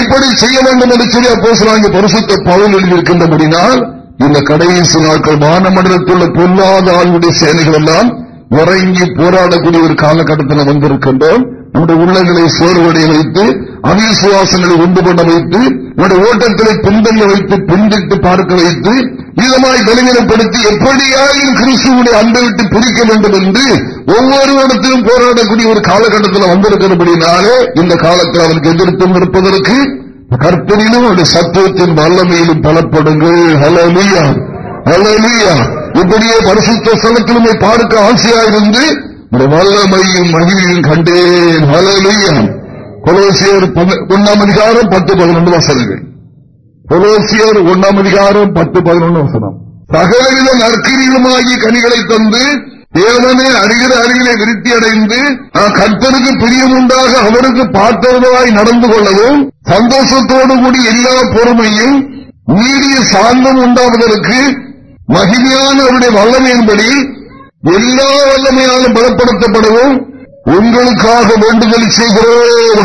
இப்படி செய்ய வேண்டும் என்று சொல்லி அப்போ பரிசுத்த பவுல் எழுதியிருக்கின்றபடினால் இந்த கடைசி நாட்கள் வானமண்டலத்தில் பொல்லாத ஆளுடைய சேனைகள் எல்லாம் உறங்கி போராடக்கூடிய ஒரு காலகட்டத்தில் வந்திருக்கின்றோம். நம்முடைய உள்ளங்களை சோர்வடைய வைத்து அவிசுவாசங்களை உண்டு பண்ண வைத்து நம்முடைய ஓட்டங்களை பின்தள்ள வைத்து பின்திட்டு பார்க்க வைத்து இதமாய் பலவீனப்படுத்தி எப்படியாயும் கிறிஸ்துவனுடைய அன்பை விட்டு பிரிக்க வேண்டும் என்று ஒவ்வொரு இடத்திலும் போராடக்கூடிய ஒரு காலகட்டத்தில் வந்திருக்கிறபடினாலே இந்த காலத்தில் அவருக்கு எதிர்த்து இருப்பதற்கு கற்பனிலும் அவருடைய சத்துவத்தின் வல்லமையிலும் பலப்படுங்கள். ஹலோலியா ஹலோலியா இப்படியே பரிசுத்த ஸ்தலத்திலுமே பார்க்க ஆசையாயிருந்து வல்லமையும் மகிழ்ச்சியும் கண்டேன். வலமையும் கொலோசியர் ஒன்னாம் அதிகாரம் பத்து பதினொன்று வசனங்கள். கொலோசியர் ஒன்னாம் அதிகாரம் பத்து பதினொன்று வசனம். சகலவித நற்கிரிகளுமாகிய கனிகளை தந்து தேவனே அருகிற அருகிலே விருத்தி அடைந்து கற்பனுக்கு பிரியமுண்டாக அவருக்கு பார்த்தவர்களாய் நடந்து கொள்ளவும் சந்தோஷத்தோடு கூடி எல்லா பொறுமையும் நீடிய சாந்தம் உண்டாவதற்கு மகிமையான அவருடைய வல்லமையின்படி எல்லா வல்லமையாலும் பலப்படுத்தப்படவும். உங்களுக்காக வேண்டுதல் செய்கிறோம்.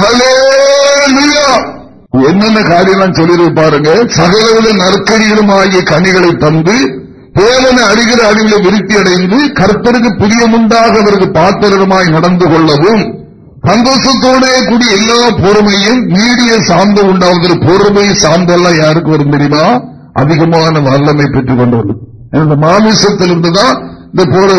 என்னென்ன காரியம் சொல்லிடு பாருங்க. சகலவித நற்கடிகளும் ஆகிய கனிகளை தந்து தேவன அறிகிற அணிகளை விருத்தி அடைந்து கர்த்தருக்கு பிரியமுண்டாக அவருக்கு பாத்திரமாய் நடந்து கொள்ளவும் சந்தோஷத்தோட கூடிய எல்லா பொறுமையும் நீடிய சார்ந்த உண்டாவது பொறுமை சார்ந்தெல்லாம் யாருக்கு வரும் தெரியுமா? அதிகமான வல்லமை பெற்றுக் கொண்டு இந்த மாமிசத்திலிருந்துதான் இந்த போற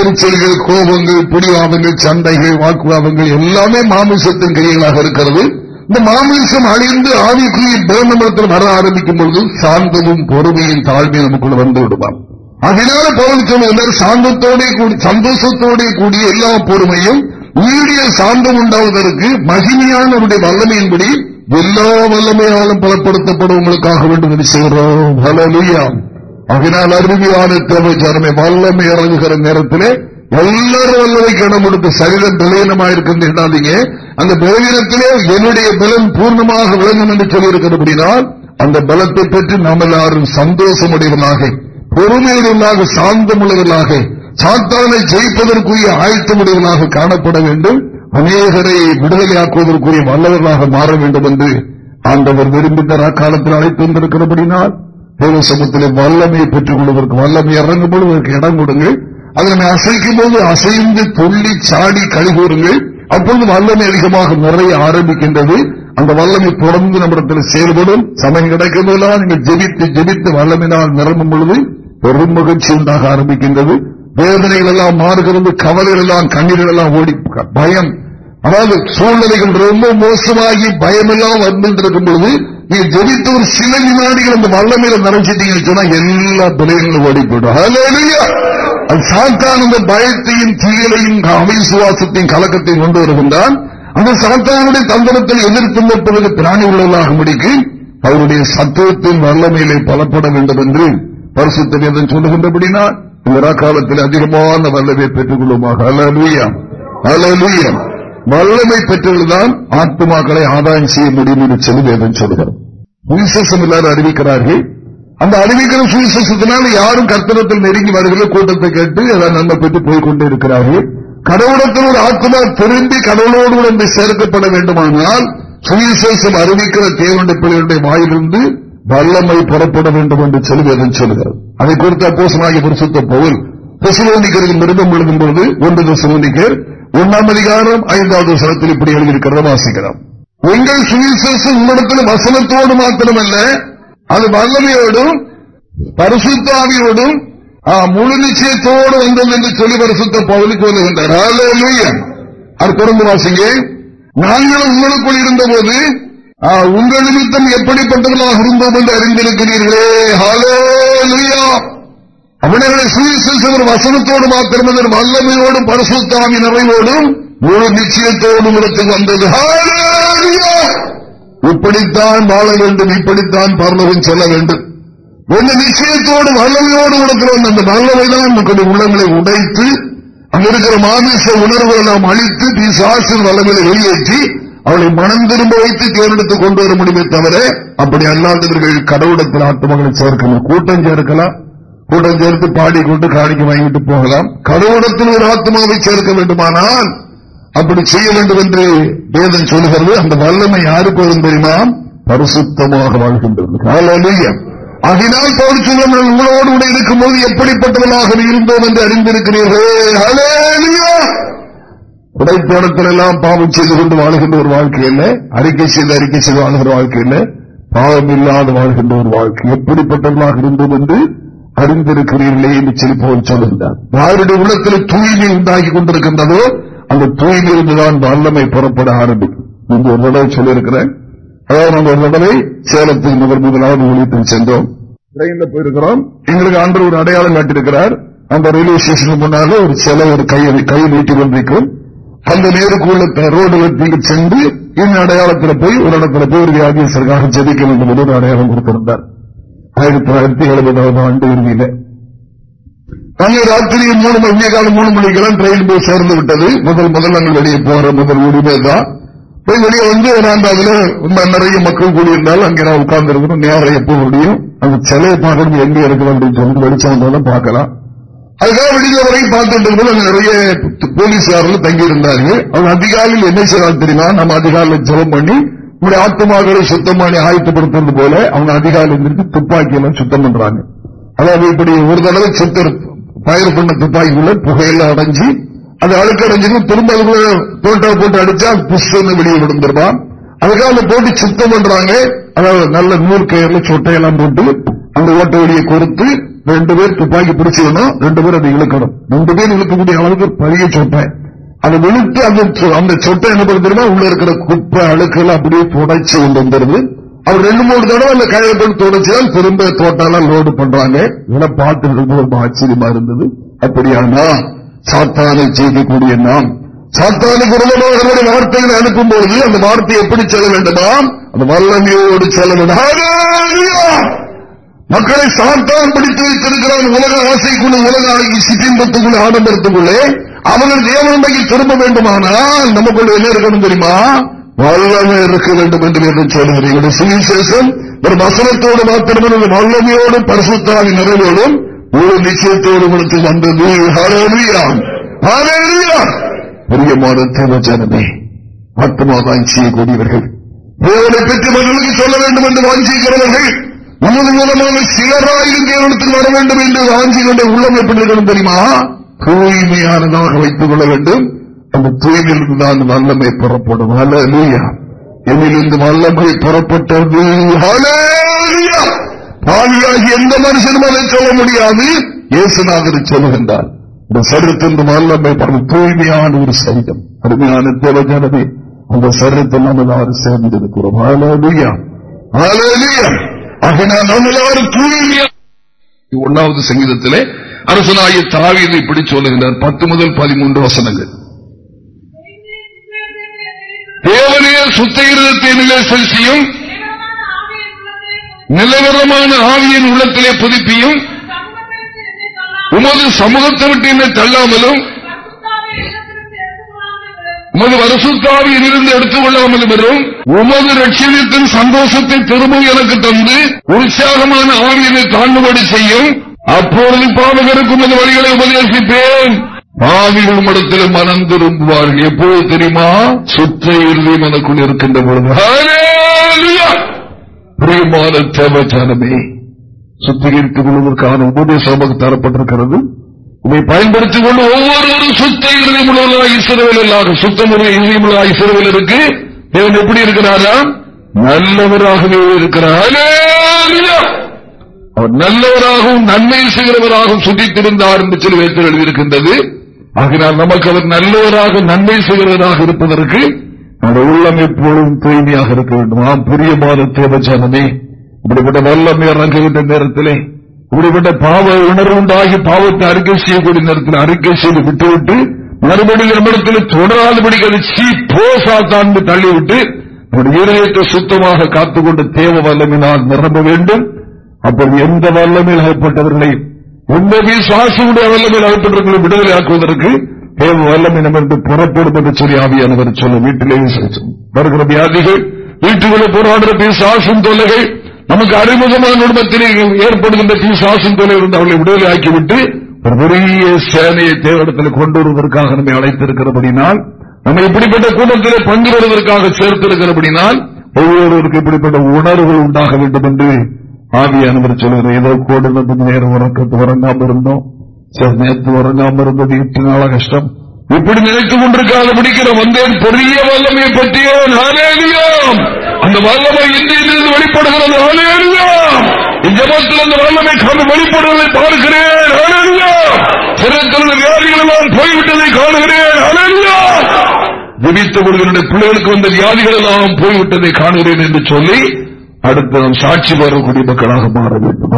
எரிச்சல்கள் கோபங்கள் பிடிவாதங்கள் சண்டைகள் வாக்குவாதங்கள் எல்லாமே மாமிசத்தின் கைகளாக இருக்கிறது. இந்த மாமிசம் அழிந்து ஆவிக்குரிய பேரணத்தில் வர ஆரம்பிக்கும் பொழுது சாந்தமும் பொறுமையும் தாழ்மையும் நமக்குள்ள வந்து விடுவான் அதனால பவுல் சொல்லுகிறார் சாந்தத்தோட கூடி சந்தோஷத்தோட கூடிய எல்லா பொறுமையும் நீடிய சாந்தம் உண்டாவதற்கு மகிமையான நம்முடைய வல்லமையின்படி எல்லா வல்லமையாலும் பலப்படுத்தப்படுவங்களுக்காக வேண்டும் என்று செய்கிறோம். ஹலோ அதனால் அருமையான தேவை ஜனமே வல்லமை இறங்குகிற நேரத்திலே எல்லாரும் வல்லமைக்கு இடம் கொடுத்து சரீரம் பலவீனமாயிருக்கிறது என்னாதீங்க அந்த பலவீனத்திலே என்னுடைய பலம் பூர்ணமாக விளங்கும் என்று சொல்லியிருக்கிறபடினால் அந்த பலத்தை பற்றி நாம் எல்லாரும் சந்தோஷமுடையவர்களாக பொறுமையுடையவர்களாக சாந்தமுள்ளவர்களாக சாத்தானை ஜெயிப்பதற்குரிய ஆயத்தமுடையவர்களாக காணப்பட வேண்டும். அநேகரை விடுதலையாக்குவதற்குரிய வல்லவர்களாக மாற வேண்டும் என்று ஆண்டவர் விரும்பித்த காலத்தில் அழைத்து வந்திருக்கிறபடினால் தேவ சமூகத்திலே வல்லமையை பெற்றுக் கொள்வதற்கு வல்லமை இறங்கும் பொழுது அதற்கு இடம் கொடுங்கள். அதனை அசைக்கும் போது அசைந்து துள்ளி சாடி கழிவுறுங்கள் அப்பொழுது வல்லமை அதிகமாக நிறைய ஆரம்பிக்கின்றது. அந்த வல்லமை தொடர்ந்து நம்மிடத்தில் செயல்படும் சமயம் கிடைக்கும் போதெல்லாம் நீங்கள் ஜெபித்து ஜெபித்து வல்லமினால் நிரம்பும் பொழுது பெரும் மகிழ்ச்சி உண்டாக ஆரம்பிக்கின்றது. வேதனைகள் எல்லாம் மாறுகிறது கவலைகள் எல்லாம் கண்ணீர்கள் எல்லாம் ஓடி பயம் அதாவது சூழ்நிலைகள் ரொம்ப மோசமாகி பயமெல்லாம் வந்துருக்கும் பொழுது நீங்க ஜெபித்த ஒரு சில வினாடிகள் அந்த வல்லமையில மேல சொன்னா எல்லா பிள்ளைகளும் ஓடி போயிடும். அது சாத்தான் அந்த பயத்தையும் தீயலையும் அவிசுவாசத்தையும் கலக்கத்தையும் கொண்டு வருகின்றான். அந்த சாத்தானுடைய தந்திரத்தில் எதிர்த்து நிற்பதற்கு பிராணி உள்ளதாக முடிக்கு அவருடைய சத்துவத்தின் வல்லமையிலே பலப்பட வேண்டும் என்று பரிசுத்தம் சொல்லுகின்றபடினா இந்த காலத்தில் அதிகமான வல்லமையை பெற்றுக் கொள்ளுமாக அலலுயம் அலலுயம் வல்லமை பெற்றவர்கள்தான் ஆத்மாக்களை ஆதாயம் செய்ய முடியும் என்று சொல்லி வேதம் சொல்கிறார் சுவிசேஷம் எல்லாரும் அறிவிக்கிறார்கள். அந்த அறிவிக்கிற சுவிசேஷத்தினால் யாரும் கர்த்தனத்தில் நெருங்கி வருகிற கூட்டத்தை கேட்டு அதான் நன்மை பெற்று போய்கொண்டே இருக்கிறார்கள். கடவுளத்தில் ஒரு ஆத்மா திரும்பி கடவுளோடு வந்து சேர்க்கப்பட வேண்டுமானால் சுவிசேஷம் அறிவிக்கிற தேவனுடைய பிள்ளைகளுடைய வாயிலிருந்து வல்லமை புறப்பட வேண்டும் என்று சொல்லி வேதம் சொல்கிறார் அதை குறித்த அப்போசனாகிய பரிசுத்த பவுல் பெசுலோனிக்கரில் மிருதம் எழுதும் பொழுது ஒன்று பெசுலோனிக்கர் ஒன்னாம் அதிகாரம் ஐந்தாவது சனத்தில் இப்படி எழுதியிருக்கிறத வாசிக்கிறோம் உங்கள் சுவிசேஷம் உங்களிடத்தில் வசனத்தோடு மாத்திரமல்ல அது வல்லமையோடும் பரிசுத்தாவியோடும் முழு நிச்சயத்தோடு வந்தது என்று சொல்லி பரிசுத்த பவுலுக்கு வருகின்றார். அது தொடர்ந்து வாசிங்க. நாங்களும் உங்களுக்குள் இருந்தபோது உங்கள் நிமித்தம் எப்படிப்பட்டவர்களாக இருந்தோம் என்று அறிந்திருக்கிறீர்களே. ஹாலோ அவனுடைய சுவிசேஷம் வசனத்தோடு மாத்திரமே வல்லமையோடும் பரசுத்தாமி நிறைவோடும் முழு நிச்சயத்தோடும் இடத்துக்கு வந்தது. இப்படித்தான் வாழ வேண்டும் இப்படித்தான் பரலவன் செல்ல வேண்டும். ஒன்று நிச்சயத்தோடு வல்லமையோடு இடத்துல வந்த அந்த வல்லமை தான் உள்ளங்களை உடைத்து அங்க இருக்கிற மாமிச உணர்வுகளை நாம் அழித்து பிசாசின் வல்லமையை வெளியேற்றி அவளை மனம் திரும்ப வைத்து தேர்ந்தெடுத்து கொண்டு வர முடியுமே தவிர அப்படி அல்லாதவர்கள் கடவுளத்தில் ஆத்மகளை சேர்க்கலாம் கூட்டம் சேர்க்கலாம் கூட்டம் சேர்த்து பாடிக்கொண்டு காணிக்க வாங்கிட்டு போகலாம். கடவுளத்தில் ஒரு ஆத்மாவை சேர்க்க வேண்டுமானால் அப்படி செய்ய வேண்டும் என்று வேதம் சொல்லுகிறது அந்த வல்லமை யாருக்கு வரும் தெரியுமா? பரிசுத்தமாக வாழ்கின்றது. அதனால் போல் சொல்லுங்கள் உங்களோடு கூட இருக்கும்போது எப்படிப்பட்டவர்களாக இருந்தோம் என்று அறிந்திருக்கிறீர்கள்? உடைப்போடத்தில் எல்லாம் பாவம் செய்து கொண்டு வாழ்கின்ற ஒரு வாழ்க்கை இல்லை அறிக்கை செய்து அறிக்கை செய்து வாழ்கிற வாழ்க்கை இல்லை பாவம் இல்லாத வாழ்கின்ற ஒரு வாழ்க்கை. எப்படிப்பட்டவர்களாக இருந்தோம் என்று அறிந்திருக்கிறீர்களே என்று சொல்லி சொல்லுகிறார். யாருடைய உள்ளத்தில் தூய்மை உண்டாகி கொண்டிருக்கின்றதோ அந்த தூய்மையிலிருந்துதான் வல்லமை புறப்பட ஆரம்பிக்கும். என்று ஒரு தடவை சொல்லியிருக்கிறேன். அதாவது நம்ம ஒரு தடவை சேலத்தில் முதல் முதலாவது ஒழிப்பில் சென்றோம். ட்ரெயின்ல போயிருக்கிறோம். எங்களுக்கு அன்று ஒரு அடையாளம் காட்டியிருக்கிறார். அந்த ரயில்வே ஸ்டேஷனுக்கு முன்னால ஒரு சிலை ஒரு கையை கை நீட்டி கொண்டிருக்கும். அந்த நேருக்குள்ள ரோடு சென்று இந்த அடையாளத்தில் போய் ஒரு இடத்துல போய் ஒரு வியாதியசருக்காக ஜெபிக்க வேண்டும் என்று ஒரு அடையாளம் கொடுத்திருந்தார். ஆயிரத்தி தொள்ளாயிரத்தி எழுபதாவது ஆண்டு இறுதியில. அங்கே ராத்திரி மூணு மணி காலம் மூணு மணிக்கெல்லாம் ட்ரெயின் போய் சேர்ந்து விட்டது. முதல் முதல் நாங்கள் வெளியே போற முதல் உரிமை தான். போய் வெளியே வந்து நான் அதுல நிறைய மக்கள் கூடியிருந்தாலும் அங்கே நான் உட்கார்ந்து இருக்கணும் நேரம் எப்போ முடியும்? அந்த சிலையை பார்க்கணும் எங்க இருக்கணும் அப்படின்னு சொல்லிட்டு வெளிச்சம் வந்தாலும் பார்க்கலாம். அதுக்காக வெளியில வரைக்கும் பார்த்துட்டு இருக்கும் அங்க நிறைய போலீஸ்காரர்கள் தங்கி இருந்தார்கள் அவங்க அதிகாலையில் என்ன செய்யறாங்க தெரியுமா? நம்ம அதிகாலையில் ஜபம் பண்ணி உங்களுடைய ஆத்மாக்களை சுத்தம் பண்ணி ஆயத்தப்படுத்துறது போல அவங்க அதிகாலை துப்பாக்கியெல்லாம் துப்பாக்கி எல்லாம் சுத்தம் பண்றாங்க. அதாவது இப்படி ஒரு தடவை சுத்தர் பயிர் பண்ண துப்பாக்கிக்குள்ள புகையெல்லாம் அடைஞ்சு அது அழுக்கடைஞ்சு திரும்ப தோட்டா போட்டு அடிச்சா புஷ்ன்னு வெளியே விடுந்துருவான் அதுக்காக போட்டு சுத்தம் பண்றாங்க. அதாவது நல்ல நூல் கயிறுல சொட்டையெல்லாம் போட்டு அந்த ஓட்ட வழியை கொடுத்து ரெண்டு பேர் துப்பாக்கி பிடிச்சிடணும் ரெண்டு பேர் அதை இழுக்கணும். ரெண்டு பேர் இழுக்கக்கூடிய அளவுக்கு பழைய சொட்டை. அதை இழுத்து அந்த அந்த சொட்டை என்ன பண்ணுறது உள்ள இருக்கிற குப்பை அழுக்கெல்லாம் அப்படியே புடைச்சு கொண்டு வந்துருது அவர் ரெண்டு மூணு தடவை அந்த கையை போட்டு தொடச்சுதான் திரும்ப தோட்டாலாம் லோடு பண்றாங்க. இதெல்லாம் பார்த்து ரொம்ப ஆச்சரியமா இருந்தது. அப்படியானா சாத்தானை செய்யக்கூடிய நாம் சாத்தானுக்கு உருவமாக வார்த்தைகளை அனுப்பும் பொழுது அந்த வார்த்தை எப்படி செல்ல வேண்டுமா? அந்த வல்லமையோடு செல்ல வேண்டும் மக்களை சாத்தான் பிடித்து வைத்திருக்கிறான் உலக ஆசைக்குள்ள உலக சிற்றின்பத்துக்குள்ள ஆடம்பரத்துக்குள்ளே. அவர்கள் தேவனமைக்கு திரும்ப வேண்டுமானால் நமக்குள்ள என்ன இருக்கணும் தெரியுமா? வல்லமை இருக்க வேண்டும் என்று என்று சொல்கிறீர்கள் சுவிசேஷம் ஒரு வசனத்தோடு மாத்திரமே வல்லமையோடும் பரிசுத்தாவி நிறைவோடும் ஒரு நிச்சயத்தோடு உங்களுக்கு வந்தது பெரியமான தேவஜனமே ஆத்மாதான் செய்யக்கூடியவர்கள் தேவனை பெற்று மகளுக்கு சொல்ல வேண்டும் என்று வாஞ்சிக்கிறவர்கள் உமது மூலமாக சிலராயிரம் தேவனத்தில் வர வேண்டும் என்று வாஞ்சி கொண்ட உள்ளம் எப்படி இருக்கணும் தெரியுமா? தூய்மையானதாக வைத்துக் கொள்ள வேண்டும். அந்த தூய்மையிலிருந்து தான் வல்லமை புறப்படும். என்னிலிருந்து வல்லமை புறப்பட்டது. பாவியாகி எந்த மனுஷனும் அதை சொல்ல முடியாது. இயேசுநாதர் சொல்லுகின்றார். இந்த சரீரத்தின் வல்லமை தூய்மையான ஒரு சரீரம். அருமையான தேவஜனமே அந்த சரீரத்தில் நாம் எல்லாரும் சேர்ந்திருக்கிறோம். ஒன்னாவது சங்கீதத்திலே அரசனாய தாவீது இப்படி சொல்லுகிறார் பத்து முதல் பதிமூன்று வசனங்கள். தேவனே சுத்த நிலை செல்சியும் நிலவரமான ஆவியின் உள்ளத்திலே புதுப்பியும் உமது சமூகத்தை விட்டு என்னை தள்ளாமலும் உமது வருஷத்தாவியில் இருந்து எடுத்துக் கொள்ளாமல் வரும். உமது லட்சியத்தின் சந்தோஷத்தை திரும்ப எனக்கு தந்து உற்சாகமான ஆவியினை தாண்டுபடி செய்யும். அப்பொழுது பாவகருக்கு உமது வழிகளை உபதேசிப்பேன். பாவிகள் மடத்தில் மனம் திரும்புவார்கள் எப்போது தெரியுமா? சுத்த இறுதி மனக்குள் இருக்கின்ற பொழுது. பிரியமான தேவச்சானமே சுத்திகரித்துக் கொள்வதற்கான உபதேசமாக தரப்பட்டிருக்கிறது. இதை பயன்படுத்திக் கொண்டு ஒவ்வொருவரும் சுத்த இருதயமுள்ள இசைவில் இல்லாத சுத்தமுறை இருதயமுள்ள இசைவில் இருக்கு. தேவன் எப்படி இருக்கிறாரா? நல்லவராகவே இருக்கிறார். அவர் நல்லவராகவும் நன்மை செய்கிறவராகவும் சுட்டித்திருந்தார் என்று சொல்லி வைத்து எழுதியிருக்கின்றது. ஆகினால் நமக்கு அவர் நல்லவராக நன்மை செய்கிறவராக இருப்பதற்கு அந்த உள்ளம் எப்பொழுதும் தூய்மையாக இருக்க வேண்டும். ஆம் பிரியமான தேவஜானமே இப்படிப்பட்ட வல்லமை இறங்குகின்ற நேரத்திலே இப்படிப்பட்ட பாவ உணர்வு உண்டாகி பாவத்தை அறிக்கை செய்யக்கூடிய நேரத்தில் அறிக்கை செய்து விட்டுவிட்டு மறுபடியும் நம்மிடத்தில் தொடராதபடி சி போசாத்தான் தள்ளிவிட்டு இதயத்தை சுத்தமாக காத்துக்கொண்டு தேவ வல்லமினால் நிரம்ப வேண்டும். அப்படி எந்த வல்லமையில் அகப்பட்டவர்களை எந்த விசுவாசமுடைய வல்லமையில் அகப்பட்டவர்களை விடுதலை ஆக்குவதற்கு தேவ வல்லமை நம்ம புறப்படும் என்று சொல்லி ஆவியானவர் சொல்ல வீட்டிலேயே வருகிற வியாதிகள் வீட்டுக்குள்ள போராடுற பிசாசும் தொல்லைகள் நமக்கு அறிமுகமான குடும்பத்திலே ஏற்படுகின்ற பிசாசும் தொலை இருந்து அவளை விடுதலை ஆக்கிவிட்டு ஒரு பெரிய சேனையை தேவடத்தில் கொண்டு வருவதற்காக நம்மை அழைத்திருக்கிறபடினால் நம்ம இப்படிப்பட்ட கூட்டத்திலே பங்கு வருவதற்காக சேர்த்திருக்கிறபடினால் ஒவ்வொருவருக்கு இப்படிப்பட்ட உணர்வுகள் உண்டாக வேண்டும் என்று ஆவியானவர் சொல்லுகிறேன் ஏதோ கோடு நேரம் உறக்கத்து உறங்காம இருந்தோம் சில நேரத்து உறங்காம இருந்தது எட்டு நாள கஷ்டம். இப்படி நினைத்துக் கொண்டிருக்காத முடிக்கிற வந்தேன் பெரிய வல்லமையை பற்றியே அந்த வல்லமை இந்தியிலிருந்து வெளிப்படுகிறது ஜபத்தில் அந்த வல்லமை கண்டு வெளிப்படுவதை பார்க்கிறேன் சிறத்திலிருந்து வியாதிகள் எல்லாம் போய்விட்டதை காணுகிறேன் ஜபித்துக் ஒருவருடைய பிள்ளைகளுக்கு வந்த வியாதிகள் எல்லாம் போய்விட்டதை காணுகிறேன் என்று சொல்லி அடுத்து நாம் சாட்சி வரக்கூடிய மக்களாக மாற வேண்டும்.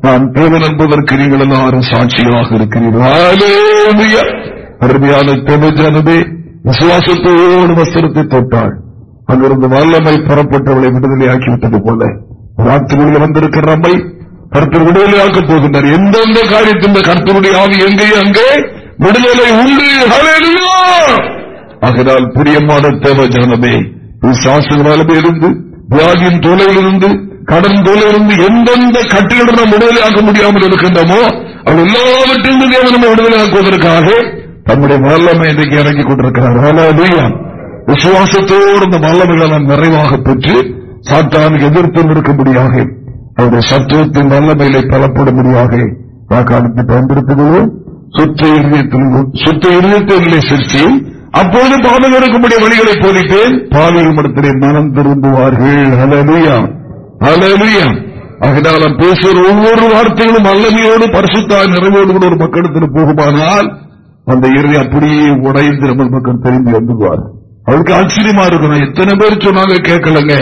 நான் தேவன் என்பதற்கு நீங்கள் எல்லாரும் சாட்சிகளாக இருக்கிறீர்கள். அருமையான தேவஜானதே விசுவாசத்தோடு வஸ்திரத்தை தொட்டாள். அங்கிருந்து வல்லமை புறப்பட்டவளை விடுதலை விட்டது போல. ராத்திரியில் வந்திருக்கிற நம்மை கருத்தர் விடுதலையாக்கப் போகின்றார். எந்தெந்த காரியத்தின் கருத்தருடைய ஆவி எங்கே அங்கே? விடுதலை உண்டு. ஆகினால் பிரியமான தேவ ஜனமே விசுவாசங்களாலுமே இருந்து வியாதியின் தோலையிலிருந்து கடன் தோலையிலிருந்து எந்தெந்த கட்டிலிருந்து நாம் விடுதலையாக்க முடியாமல் இருக்கின்றோமோ அவர் எல்லாவற்றிலிருந்து தேவன் நம்ம விடுதலையாக்குவதற்காக தம்முடைய வல்லமை இன்றைக்கு இறங்கிக் கொண்டிருக்கிறார். விசுவாசத்தோடு இந்த வல்லமைகளை நாம் நிறைவாக பெற்று சாத்தானுக்கு எதிர்த்து நிற்கும்படியாக அவருடைய சத்துவத்தின் வல்லமையிலே பலப்படும்படியாக வாக்காளத்தை பயன்படுத்துகிறோம் சுத்த இதயத்தில் சுத்த இதயத்திலே சிரிச்சு அப்போது பாவம் இருக்கும்படிய வழிகளை போதிப்பேன். பாதையில் மனம் திரும்புவார்கள். அலலுயா அலலுயா ஆகினாலும் பேசுகிற ஒவ்வொரு வார்த்தைகளும் அல்லமையோடு பரிசுத்தா நிறைவோடு கூட ஒரு மக்களிடத்தில் போகுமானால் அந்த இறுதி அப்படியே உடைந்து நம்ம மக்கள் திரும்பி வந்துவார். அவருக்கு ஆச்சரியமா இருக்கணும் எத்தனை பேர் சொன்னாங்க கேட்கலங்க.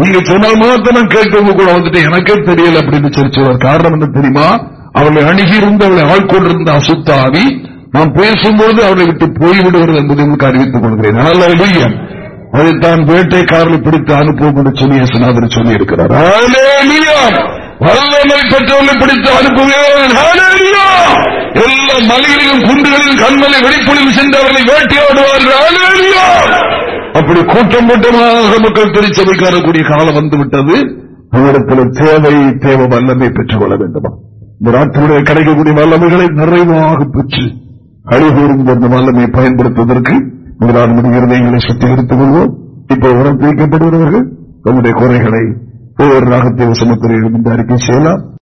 நீங்க சொன்னால் மாத்திரம் கேட்கவங்க கூட வந்துட்டு எனக்கே தெரியல அப்படின்னு சொல்லி சொல்வார் காரணம் என்ன தெரியுமா? அவளை அணுகி இருந்து அவளை ஆட்கொண்டிருந்த அசுத்தாவி நான் பேசும்பொழுது அவர்களை விட்டு போய்விடுகிறது என்பதை உங்களுக்கு அறிவித்துக் கொள்கிறேன். அதைத்தான் வேட்டைக்காரர்கள் பிடித்து அனுப்புவோம் என்று சொல்லி இயேசுநாதர் சொல்லி இருக்கிறார் வல்லமை பெற்றவர்களை பிடித்து அனுப்புகிறேன் எல்லா மலைகளிலும் குண்டுகளிலும் கண்மலை வெளிப்பொழிவு சென்றவர்களை வேட்டையாடுவார்கள் அப்படி கூட்டம் கூட்டமாக மக்கள் திருச்சபைக்காரக்கூடிய காலம் வந்துவிட்டது. அவரிடத்தில் தேவை தேவை வல்லமை பெற்றுக் கொள்ள வேண்டுமா? இந்த நாட்டினுடைய கிடைக்கக்கூடிய வல்லமைகளை நிறைவாக பெற்று அழுகூறும் அந்த வல்லமையை பயன்படுத்துவதற்கு முதலாவது இருதயங்களை சுத்திகரித்துக் கொள்வோம். இப்போ உரம் பிரிக்கப்படுகிறவர்கள் தன்னுடைய குறைகளை ஒவ்வொரு ராகத்தை சமத்துறை அறிக்கை செய்யலாம்.